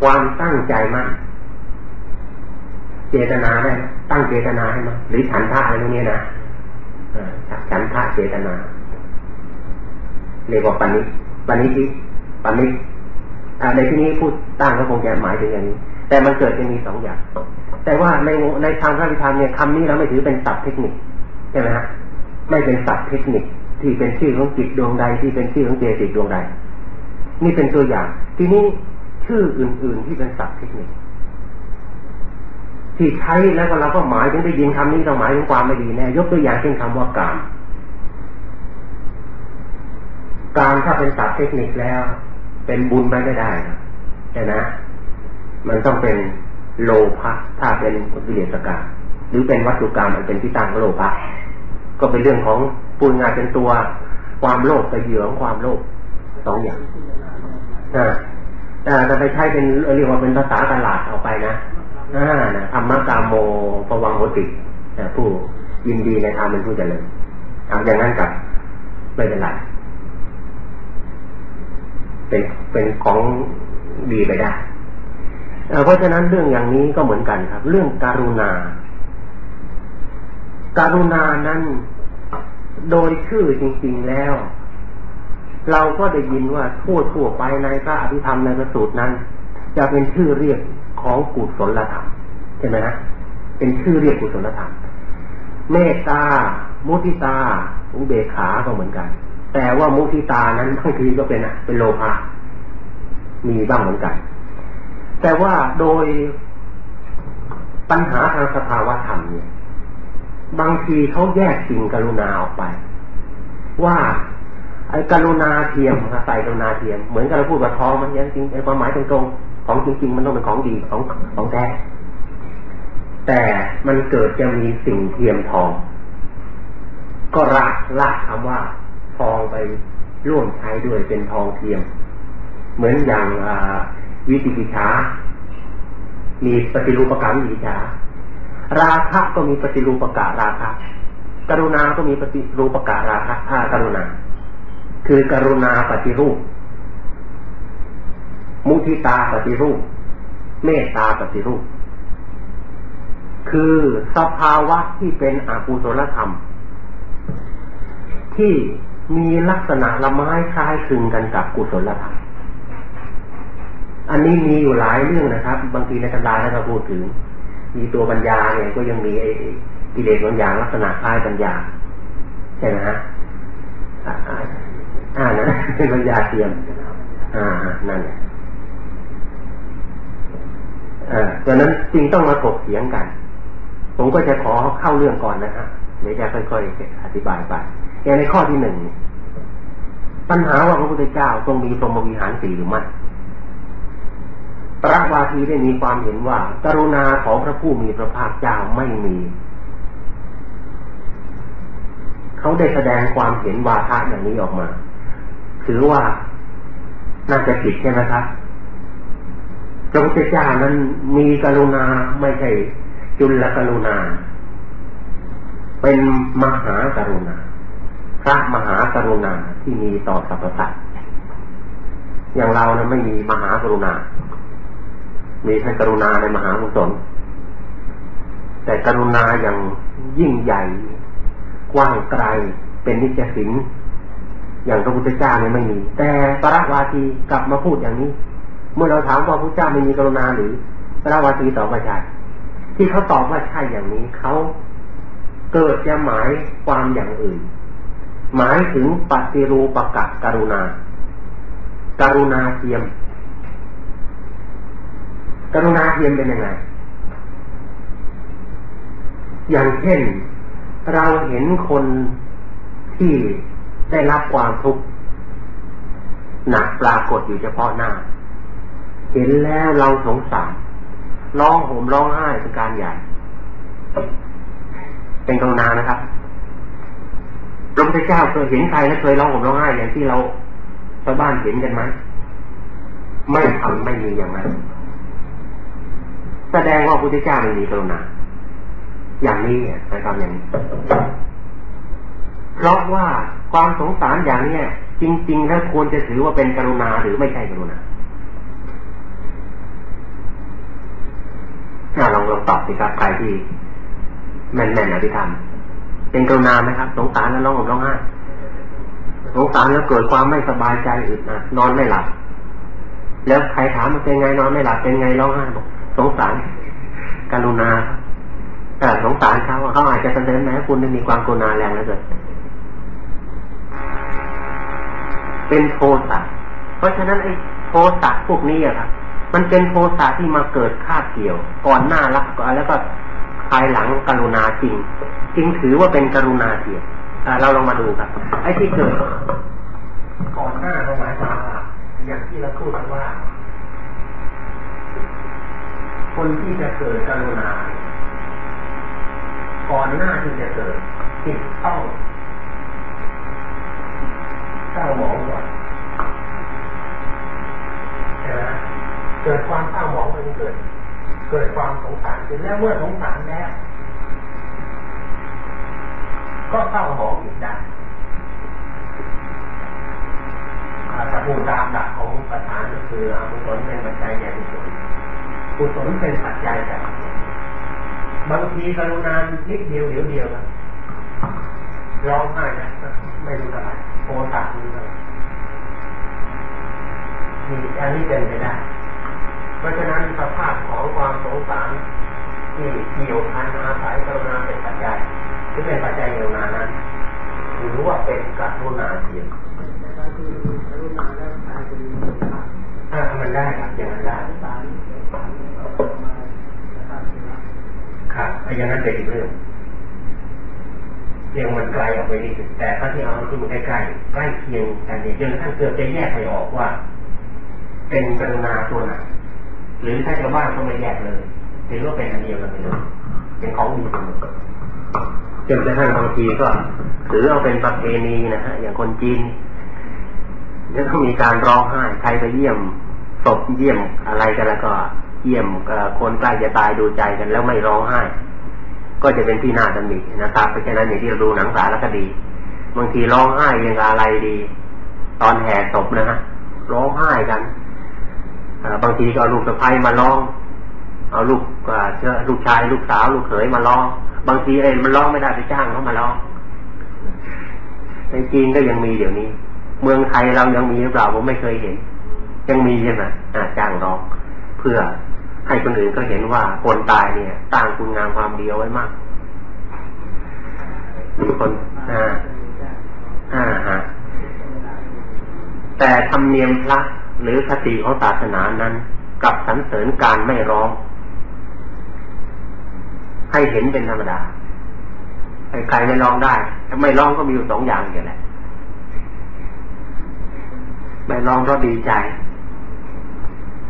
ความตั้งใจมั่น เจตนาได้ตั้งเจตนาให้มั้ยหรือฉันท่าอะไรพวกนี้นะฉันท่าเจตนาเรียกว่าปณิปณิทิปณิในที่นี้พูดตั้งก็คงจะหมายถึงอย่างนี้ แต่มันเกิดจะมีสองอย่าง แต่ว่าในในทางพระวิธามเนี่ยคำนี้เราไม่ถือเป็นศัพท์เทคนิคใช่ไหมฮะไม่เป็นศัพท์เทคนิคที่เป็นชื่อของจิตดวงใดที่เป็นชื่อของเจติดดวงใด นี่เป็นตัวอย่าง ทีนี้ชื่ออื่น ๆที่เป็นศัพท์เทคนิค ที่ใช้แล้วก็เราก็หมายถึงได้ยินคำนี้ต้องหมายถึงความไม่ดีแน่ยกตัวอย่างเช่นคำว่ากามการถ้าเป็นศัพท์เทคนิคแล้ว เป็นบุญไปไม่ได้ใช่ไหมมันต้องเป็นโลภะถ้าเป็นวิเลสกาหรือเป็นวัตถุกรรมมันเป็นที่ตั้งโลภะก็เป็นเรื่องของปุญงานเป็นตัวความโลภไปเหยื่อของความโลภสองอย่างอ่าแต่จะไปใช้เป็นเรียกว่าเป็นภาษาตลาดออกไปนะ อ่านะธรรมกามโมปวังโหติผู้ยินดีในธรรมเป็นผู้เจริญเอาอย่างนั้นกับไม่เป็นไรเป็นเป็นของดีไปได้เพราะฉะนั้นเรื่องอย่างนี้ก็เหมือนกันครับ เรื่องการุณา การุณานั้นโดยชื่อจริง ๆแล้ว เราก็ได้ยินว่าทั่วทั่วไปในพระอภิธรรมในพระสูตรนั้น จะเป็นชื่อเรียก ของกุศลธรรมใช่ไหมนะเป็นชื่อเรียกกุศลธรรมเมตตา มุทิตา อุเบกขาก็เหมือนกัน แต่ว่ามุทิตานั้นบางทีก็เป็นเป็นโลภะมีบ้างเหมือนกัน แต่ว่าโดยปัญหาทางสภาวะธรรมเนี่ย บางทีเขาแยกสิ่งกรุณาออกไป ว่าไอ้กรุณาเทียมใส่กรุณาเทียม เหมือนกับเราพูดว่าทองมันยังจริงไอ้ความหมายตรง ของจริง ๆ มันต้องเป็นของดีของของแท้แต่มันเกิดจะมีสิ่งเทียมทอง ก็ลากลากคำว่า ทองไปร่วมใช้ด้วยเป็นทองเทียม เหมือนอย่างวิจิกิจามีปฏิรูปกรรมวิจิจาราคะก็มีปฏิรูปกะราคะกรุณาก็มีปฏิรูปกะราคะอากรุณา คือกรุณาปฏิรูป มุทิตาปฏิรูป เมตตาปฏิรูป คือสภาวะที่เป็นอกุศลธรรม ที่มีลักษณะละไม้คล้ายคลึงกันกับกุศลธรรม อันนี้มีอยู่หลายเรื่องนะครับ บางทีในตำราเรานพูดถึง มีตัวปัญญาเนี่ยก็ยังมีไอ้กิเลสบางอย่างลักษณะคล้ายปัญญา ใช่ไหมฮะอ่านั่นเป็นปัญญาเทียม อ่านั่นเออ ดังนั้นจริงต้องมาถกเถียงกัน ผมก็จะขอเข้าเรื่องก่อนนะฮะเดี๋ยวจะค่อยๆอธิบายไปอย่างในข้อที่หนึ่งปัญหาว่าพระพุทธเจ้าทรงมีพรหมวิหารสี่หรือไม่พระวาทีได้มีความเห็นว่า กรุณาของพระผู้มีพระภาคเจ้าไม่มี เขาได้แสดงความเห็นวาทะอย่างนี้ออกมา ถือว่าน่าจะผิดใช่ไหมครับ พระพุทธเจ้านั้นมีกรุณาไม่ใช่จุลกรุณา เป็นมหากรุณา พระมหากรุณาที่มีต่อสรรพสัตว์อย่างเรานะไม่มีมหากรุณา มีท่านกรุณาในมหากุศลแต่กรุณาอย่างยิ่งใหญ่ กว้างไกลเป็นนิจสินอย่างพระพุทธเจ้าเนี่ยไม่มี แต่ปรวาทีกลับมาพูดอย่างนี้ เมื่อเราถามว่าพระเจ้าไม่มีกรุณาหรือประวาทีตอบว่าใช่ที่เขาตอบว่าใช่อย่างนี้เขาเกิดจะหมายความอย่างอื่น หมายถึงปฏิรูปกะกรุณาการุณาเทียมกรุณาเทียมเป็นยังไง อย่างเช่นเราเห็นคนที่ได้รับความทุกข์หนักปรากฏอยู่เฉพาะหน้า เห็นแล้วเราสงสารร้องห่มร้องไห้เป็นการใหญ่ เป็นกรุณานะครับพระพุทธเจ้าเคยเห็นใครแล้วเคยร้องห่มร้องไห้อย่างที่เราชาวบ้านเห็นกันไหมไม่ทำไม่มีอย่างนั้น แสดงว่าพระพุทธเจ้าไม่มีกรุณา อย่างนี้หมายความอย่างนี้เพราะว่าความสงสารอย่างเนี้ยจริง ๆ แล้วควรจะถือว่าเป็นกรุณาหรือไม่ใช่กรุณา ลองลองตอบสิครับใครที่แม่นๆอภิธรรมเป็นกรุณาไหมครับ สงสารแล้วร้องห่มร้องไห้สงสารแล้วเกิดความไม่สบายใจอึดอัดนอนไม่หลับ แล้วใครถามมันเป็นไงนอนไม่หลับเป็นไงร้องไห้บอกสงสารการุณาแต่สงสารเขาเขาอาจจะแสดงแม้คุณไม่มีความกรุณาแรงแล้วเกิดเป็นโทสะเพราะฉะนั้นไอ้โทสะพวกนี้อะครับ มันเป็นโทสะที่มาเกิดคาบเกี่ยว ก่อนหน้ารักแล้วก็ภายหลังกรุณาจริง จึงถือว่าเป็นกรุณาเทียมเราลองมาดูครับ ไอ้ที่เกิดก่อนหน้าหมายความาอย่างที่เราพูดกันว่า คนที่จะเกิดกรุณา ก่อนหน้าที่จะเกิดจิตต้องเศร้าหมองก่อนใช่ไหม เกิดความเศร้าหมองมันเกิด เกิดความสงสารขึ้นแล้วเมื่อสงสารแล้วก็เศร้าหมองอีกได้ถ้าพูดตามหลักของประธานก็คืออกุศลเป็นปัจจัยแก่กุศลกุศลเป็นปัจจัยแก่บางทีกรุณานิดเดียวเดียวเดียวร้องไห้นะไม่รู้อะไรโอตานี่เลยมีอันนี้เป็นไปได้ เพราะฉะนั้นสภาพของความสงสารที่เกี่ยวพันอาศัยกรุณาเป็นปัจจัยที่เป็นปัจจัยกรุณานั้นถือว่าเป็นกรุณาเทียมถ้ามันได้ครับอย่างนั้นได้ครับอย่างนั้นเป็นอีกเรื่องเรียงมันไกลออกไปนิดแต่ถ้าที่เอาที่มันใกล้ใกล้ใกล้เคียงกันเนี่ยจนท่านเกิดจะแยกไปออกว่า เป็นกรุณาตัวไหน หรือถ้าชาวบ้านก็ไม่แยกเลยถือว่าเป็นอันเดียวกันเลยเป็นของดีกันจนกระทั่งบางทีก็ถือเอาเป็นประเพณีนะฮะอย่างคนจีนจะต้องมีการร้องไห้ใครไปเยี่ยมศพเยี่ยมอะไรกันแล้วก็เยี่ยมคนใกล้จะตายดูใจกันแล้วไม่ร้องไห้ ก็จะเป็นที่น่าดำหนินะครับเพราะฉะนั้นอย่างที่เราดูหนังสารคดี บางทีร้องไห้ยังอะไรดี ตอนแห่ศพนะฮะร้องไห้กัน บางทีก็เอาลูกสะพ้ายมาร้อง เอาลูกเชื่อลูกชาย ลูกสาว ลูกเขยมาร้อง บางทีเอ้มันร้องไม่ได้ไปจ้างเขามาร้องในจีนก็ยังมีเดี๋ยวนี้ เมืองไทยเรายังมีหรือเปล่าผมไม่เคยเห็น ยังมีใช่ไหมจ้างร้อง เพื่อให้คนอื่นก็เห็นว่าคนตายเนี่ยตั้งคุณงามความดีเอาไว้มากมีคนอ่าอ่าฮะแต่ธรรมเนียมพระ หรือคติของศาสนานั้นกับสรรเสริญการไม่ร้อง ให้เห็นเป็นธรรมดาใครไม่ร้องได้ถ้าไม่ร้องก็มีอยู่สองอย่างอย่างแหละไม่ร้องก็ดีใจ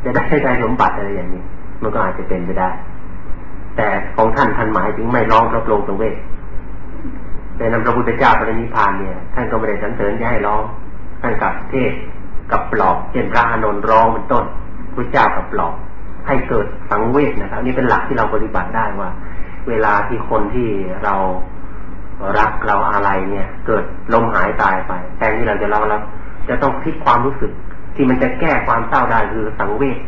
จะได้ใจสมบัติอะไรอย่างนี้ มันก็อาจจะเป็นไปได้ แต่ของท่านท่านหมายถึงไม่ร้องพระโปรงสังเวชแต่นำพระพุทธเจ้าปรินิพานเนี่ย ท่านก็ไม่ได้สรรเสริญจะให้ร้องท่านกับเทศ กับปลอกเช่นพระอานนท์ร้องเป็นต้นพระเจ้ากับปลอกให้เกิดสังเวชนะครับนี่เป็นหลักที่เราปฏิบัติได้ว่า เวลาที่คนที่เรารักเราอะไรเนี่ย เกิดลมหายตายไปแทนที่เราจะเราเราจะต้องพลิกความรู้สึก ที่มันจะแก้ความเศร้าได้คือสังเวช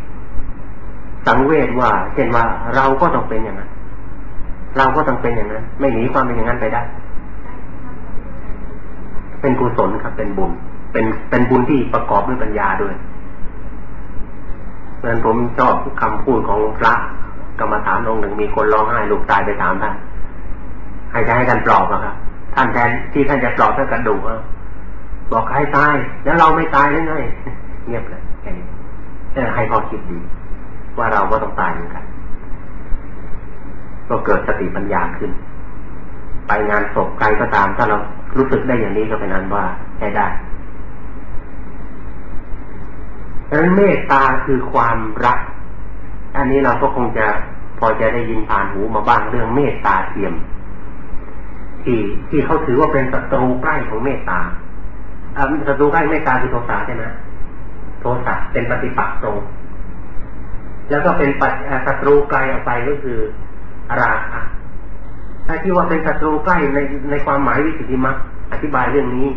สังเวชว่า เช่นว่าเราก็ต้องเป็นอย่างนั้น เราก็ต้องเป็นอย่างนั้น ไม่หนีความเป็นอย่างนั้นไปได้ เป็นกุศลครับเป็นบุญ เป็นเป็นบุญที่ประกอบด้วยปัญญาด้วยเพราะนั้นผมชอบคำพูดของพระกรรมฐานองค์หนึ่งมีคนร้องไห้ลูกตายไปถามท่านให้จะให้กันปลอบอะครับท่านแทนที่ท่านจะปลอบท่านกระดูกบอกให้ตาย แล้วเราไม่ตายได้ไงเงียบเลยแค่นี้ให้พอคิดดี ว่าเราก็ต้องตายเหมือนกัน ก็เกิดสติปัญญาขึ้น ไปงานศพใครก็ตามถ้าเรารู้สึกได้อย่างนี้ก็เป็นนั้นว่าใช้ได้ นั้นเมตตาคือความรัก อันนี้เราก็คงจะพอจะได้ยินผ่านหูมาบ้างเรื่องเมตตาเทียม ที่ที่เขาถือว่าเป็นศัตรูใกล้ของเมตตาศัตรูใกล้เมตตาคือโทสะใช่ไหมโทสะเป็นปฏิปักษ์ตรงแล้วก็เป็นปัจศัตรูไกลออกไปก็คือราคะถ้าที่ว่าเป็นศัตรูใกล้ในในความหมายวิสุทธิมรรคอธิบายเรื่องนี้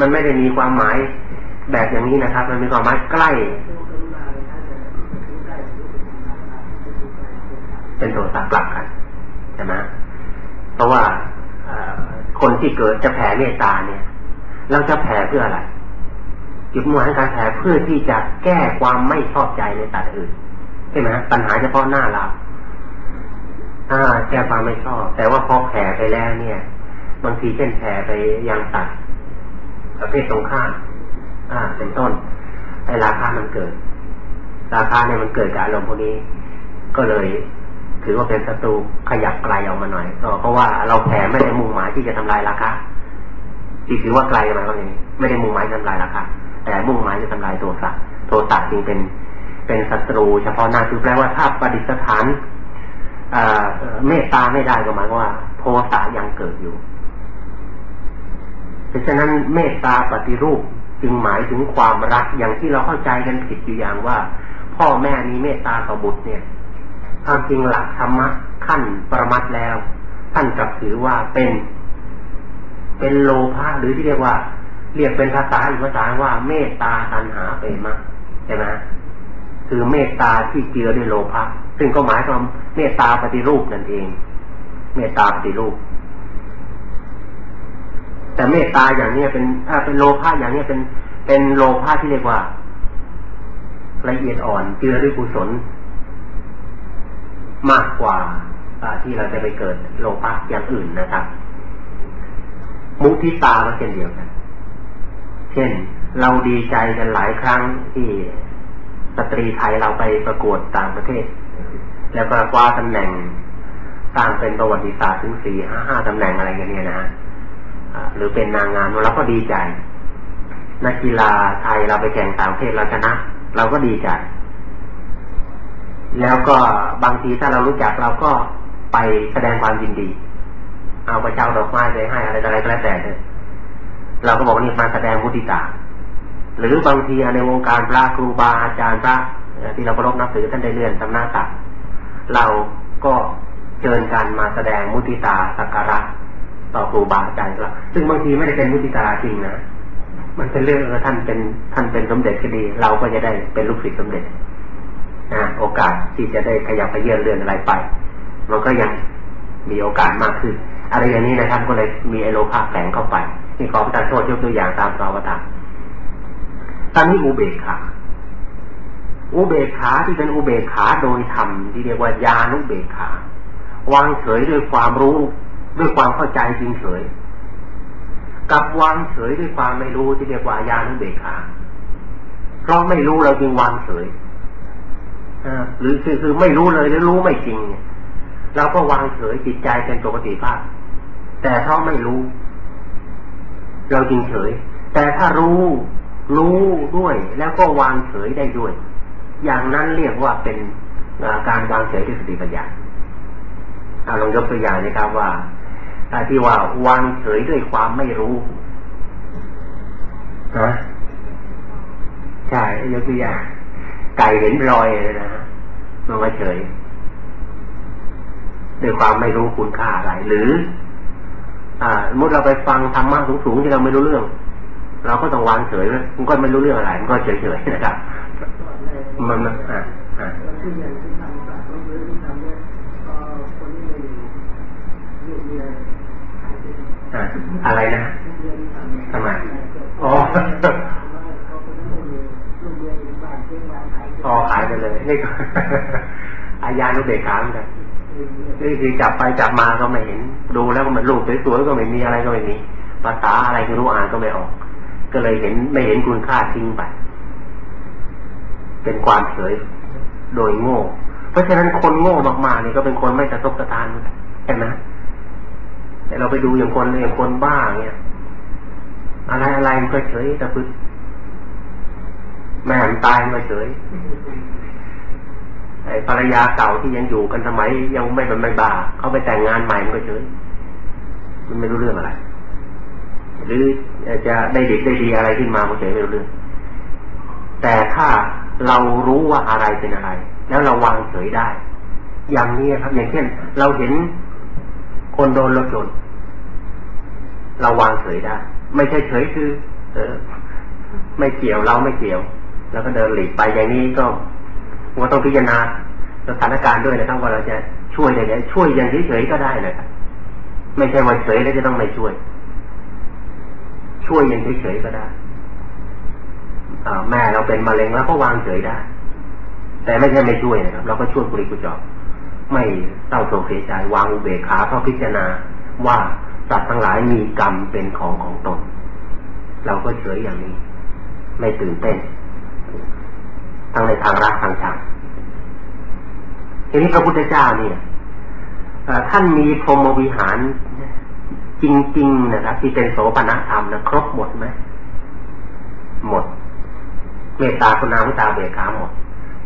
มันไม่ได้มีความหมาย แบบอย่างนี้นะครับ มันมีความหมายใกล้ เป็นตัวสักกลับกันใช่ไหมเพราะว่าคนที่เกิดจะแผ่เมตตาเนี่ย เราจะแผ่เพื่ออะไรจุดมุ่งหมายการแผ่เพื่อที่จะแก้ความไม่ชอบใจในตัดอื่นใช่ไหมปัญหาเฉพาะหน้าเราถ้าแก้ความไม่ชอบ แต่ว่าพอแผ่ไปแล้วเนี่ย บางทีเช่นแผ่ไปยังตัดประเภทตรงข้าม อ่า เป็นต้นไอ้ราคามันเกิด ราคาเนี่ยมันเกิดจากอารมณ์พวกนี้ ก็เลย ถือว่าเป็นศัตรูขยับไกลออกมาหน่อยเพราะว่าเราแผ่ไม่ได้มุ่งหมายที่จะทำลายราคาที่ถือว่าไกลมาก็เองไม่ได้มุ่งหมายทำลายราคาแต่มุ่งหมายจะทำลายตัวสัตว์ตัวสัตว์จึงเป็นเป็นศัตรู เฉพาะหน้าคือแปลว่าถ้าปฏิสถานเมตตาไม่ได้ก็หมายว่า โทสะยังเกิดอยู่เพราะฉะนั้นเมตตาปฏิรูป จึงหมายถึงความรักอย่างที่เราเข้าใจกันผิดอยู่อย่างว่า พ่อแม่มีเมตตาต่อบุตรเนี่ยความจริงหลักธรรมะขั้นประมัดแล้วท่านกลับถือว่าเป็น เป็นโลภะหรือที่เรียกว่า เรียกเป็นภาษาอีกภาษาว่าเมตตาตัณหาเปมะใช่ไหมคือเมตตาที่เจือด้วยโลภะซึ่งก็หมายความเมตตาปฏิรูปนั่นเอง เมตตาปฏิรูป แต่เมตตาอย่างนี้เป็นถ้าเป็นโลภะอย่างนี้เป็นเป็นโลภะที่เรียกว่า ละเอียดอ่อนเจือด้วยกุศล มากกว่าที่เราจะไปเกิดโลภะอย่างอื่นนะครับ มุทิตาก็เช่นเดียวกัน เช่นเราดีใจกันหลายครั้งที่สตรีไทยเราไปประกวดต่างประเทศ แล้วก็คว้าตำแหน่งสร้างเป็นประวัติศาสตร์ถึงสี่ห้าห้าตำแหน่งอะไรกันเนี่ยนะฮะ หรือเป็นนางงามเราก็ดีใจ นักกีฬาไทยเราไปแข่งต่างประเทศเราชนะ เราก็ดีใจ แล้วก็บางทีถ้าเรารู้จักเราก็ไปแสดงความยินดี เอาประเจ้าดอกไม้ไปให้อะไรอะไรก็แล้วแต่เราก็บอกนี่มาแสดงมุติตา หรือบางทีในวงการพระครูบาอาจารย์พระที่เราเคารพนับถือท่านได้เลื่อนตำหน้าตักเราก็เชิญกันมาแสดงมุติตาสักการะ ต่อครูบาอาจารย์เราซึ่งบางทีไม่ได้เป็นมุติตาจริงนะมันเป็นเรื่องท่านเป็นท่านเป็นสมเด็จก็ดี เราก็จะได้เป็นลูกศิษย์สมเด็จนะโอกาสที่จะได้ขยับไปเยื่อนเลื่อนอะไรไป มันก็ยังมีโอกาสมากขึ้น อะไรอย่างนี้นะครับก็เลยมีไอโลภาแฝงเข้าไปนี่ขอประทานโทษยกตัวอย่างตามสาวตาตอนนี้อุเบกขาอุเบกขาที่เป็นอุเบกขาโดยธรรมที่เรียกว่าญาณุเบกขาวางเฉยด้วยความรู้ ด้วยความเข้าใจจริงเฉย กับวางเฉยด้วยความไม่รู้ที่เรียกว่าญาณุเบกขาเพราะไม่รู้เราจึงวางเฉยหรือคือคือไม่รู้เลยหรือรู้ไม่จริงเนี่ยเราก็วางเฉยจิตใจเป็นปกติภาพ แต่เพราะไม่รู้ เราจริงเฉย แต่ถ้ารู้รู้ด้วย แล้วก็วางเฉยได้ด้วย อย่างนั้นเรียกว่าเป็นการวางเฉยด้วยสติปัญญาลองยกตัวอย่างนะครับว่า ที่ว่าวางเฉยด้วยความไม่รู้นะใช่ยกตัวอย่างไก่เห็นรอยเลยนะมันว่าเฉยด้วยความไม่รู้คุณค่าอะไร หรือ อ่าสมมติเราไปฟังธรรมะสูงๆที่เราไม่รู้เรื่อง เราก็ต้องวางเฉยมันก็ไม่รู้เรื่องอะไร มันก็เฉยๆนะครับ มันอ่าอ่า อะไรนะทำไมอ๋ออ๋อขายไปเลยนี่ก็อาญานุเบกขาเหมือนกันนี่คือจับไปจับมาก็ไม่เห็น ดูแล้วก็มันรูปสวยๆก็ไม่มีอะไรก็ไม่มีภาษาอะไรก็รู้อ่านก็ไม่ออก ก็เลยเห็นไม่เห็นคุณค่าทิ้งไป เป็นความเฉยโดยโง่ เพราะฉะนั้นคนโง่มากๆนี่ก็เป็นคนไม่สะทกสะทานใช่ไหม แต่เราไปดูอย่างคนอย่างคนบ้าเนี่ยอะไรอะไรมันก็เฉยแต่พึ่แม่มันตายมันเฉยไอ้ภรรยาเก่าที่ยังอยู่กันสมัยยังไม่เป็นไม่บ้าเขาไปแต่งงานใหม่มันก็เฉยมันไม่รู้เรื่องอะไร หรือจะได้ดีได้ดีอะไรขึ้นมาเฉยไม่รู้เรื่อง แต่ถ้าเรารู้ว่าอะไรเป็นอะไร แล้วเราวางเฉยได้ อย่างนี้ครับ อย่างเช่น เราเห็น คนโดนรถชนเราวางเฉยได้ ไม่ใช่เฉยคือ เออ ไม่เกี่ยวเราไม่เกี่ยว แล้วก็เดินหลีกไปอย่างนี้ก็ก็ต้องพิจารณาสถานการณ์ด้วยนะครับว่าเราจะช่วยอย่างไรช่วยอย่างเฉยๆก็ได้นะครับไม่ใช่ว่าเฉยแล้วจะต้องไม่ช่วย ช่วยยังเฉยๆก็ได้แม่เราเป็นมะเร็งแล้วก็วางเฉยได้ แต่ไม่ใช่ไม่ช่วยนะครับ เราก็ช่วยกุริกุจอบ ไม่เศร้าโศกเสียใจวางอุเบกขาเพราะพิจารณาว่าสัตว์ทั้งหลายมีกรรมเป็นของของตน เราก็เฉยอย่างนี้ ไม่ตื่นเต้น ทั้งในทางรักทางชังทีนี้พระพุทธเจ้าเนี่ยท่านมีพรหมวิหาร จริง ๆ นะครับ ที่เป็นโสปนธรรมนะครบหมดไหมหมด เมตตาคุณาวิตาเบกขาหมด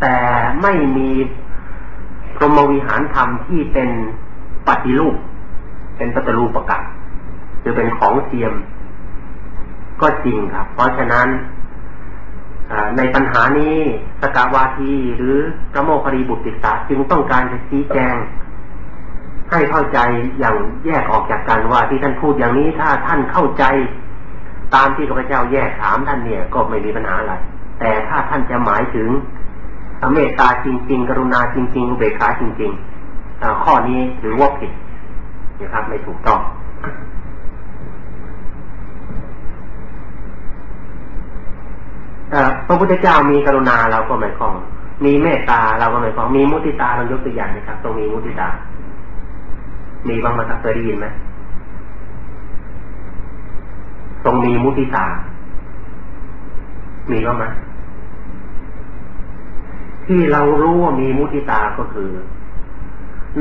แต่ไม่มี รมวิหารธรรมที่เป็นปฏิรูป เป็นปฏิรูปประกาศหรือเป็นของเทียม ก็จริงครับ เพราะฉะนั้นในปัญหานี้สกาวาทีหรือพระโมคคิริบุตรติสาจึงต้องการจะชี้แจง ให้เข้าใจอย่างแยกออกจากกันว่าที่ท่านพูดอย่างนี้ถ้าท่านเข้าใจตามที่พระเจ้าแยกถามท่านเนี่ย ก็ไม่มีปัญหาอะไร แต่ถ้าท่านจะหมายถึง เมตตาจริง ๆ กรุณาจริง ๆ เบกขาจริงๆข้อนี้ถือว่าผิดนะครับไม่ถูกต้องพระพุทธเจ้ามีกรุณาเราก็ไม่คล้อง มีเมตตาเราก็ไม่คล้อง มีมุติตาเรายกตัวอย่างนะครับตรงมีมุติตา มีบ้างไหมครับเคยได้ยินไหมตรงมีมุติตา มีบ้างไหม ที่เรารู้ว่ามีมุติตาก็คือ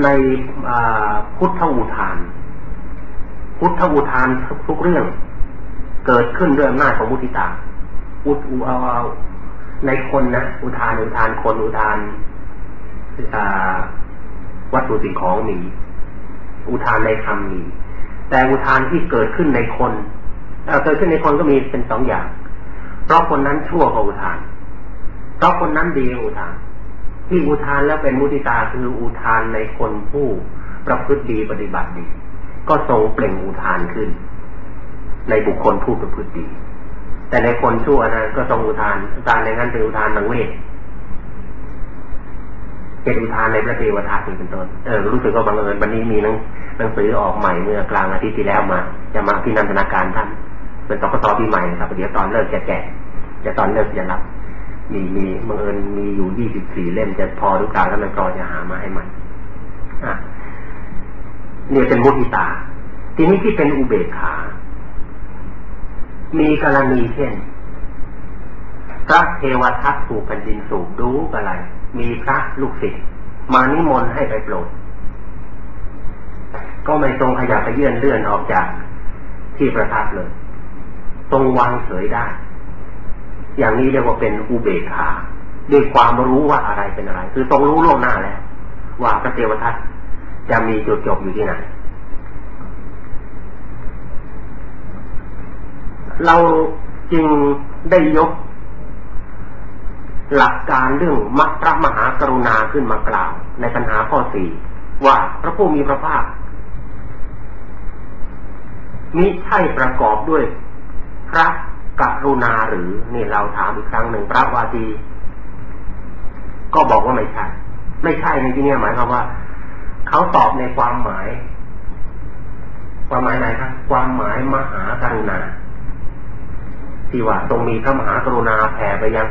ในพุทธอุทาน พุทธอุทานทุกเรื่อง เกิดขึ้นด้วยอำนาจของมุติตา อุอุเอาเอาในคนนะอุทานอุทานคนอุทานวัตถุสิ่งของมีอุทานในคำมีแต่อุทานที่เกิดขึ้นในคนเกิดขึ้นในคนก็มีเป็นสองอย่าง เพราะคนนั้นชั่วก็อุทาน เพราะคนนั้นดีอุทาน ที่อุทานแล้วเป็นมุติตาคืออุทานในคนผู้ประพฤติดีปฏิบัติดี ก็ทรงเปล่งอุทานขึ้น ในบุคคลผู้ประพฤติดี แต่ในคนชั่วนะก็ทรงอุทานอุทานในนั้นเป็นอุทานทางเวทเป็นอุทานในพระเทวทัตเป็นต้น เออ รู้สึกว่าบังเอิญวันนี้มีหนังหนังสือออกใหม่เมื่อกลางอาทิตย์ที่แล้วมา จะมาที่นันทนาการท่านเป็นตกตปีใหม่ครับเดี๋ยวตอนเลิกจะแกะจะตอนเลิกจะรับ มีมีบังเอิญมีอยู่ยี่สิบสี่เล่มจะพอหรือเปล่าแล้วมันก็จะหามาให้มันอะนี่ยเป็นมุทิตา ทีนี้ที่เป็นอุเบกขา มีกรณีเช่นพระเทวทัตถูกแผ่นดินสูบดูอะไร มีพระลูกศิษย์มานิมนต์ให้ไปโปรด ก็ไม่ทรงขยับไปเยื่อนเลื่อนออกจากที่ประทับเลยตรงวางเฉยได้ อย่างนี้เรียกว่าเป็นอุเบกขาด้วยความรู้ว่าอะไรเป็นอะไร คือตรงรู้ล่วงหน้าแล้ว ว่าพระเทวทัตจะมีจุดจบอยู่ที่ไหน เราจึงได้ยก หลักการเรื่องมัคพระมหากรุณาขึ้นมากล่าว ในปัญหาข้อสี่ว่าพระผู้มีพระภาคมิใช่ประกอบด้วยพระ กรุณาหรือนี่เราถามอีกครั้งหนึ่งพระวาทีก็บอกว่าไม่ใช่ ไม่ใช่ในที่นี้หมายความว่าเขาตอบในความหมาย ความหมายไหนครับความหมายมหากรุณาที่ว่าตรงมีพระมหากรุณาแผ่ไปยัง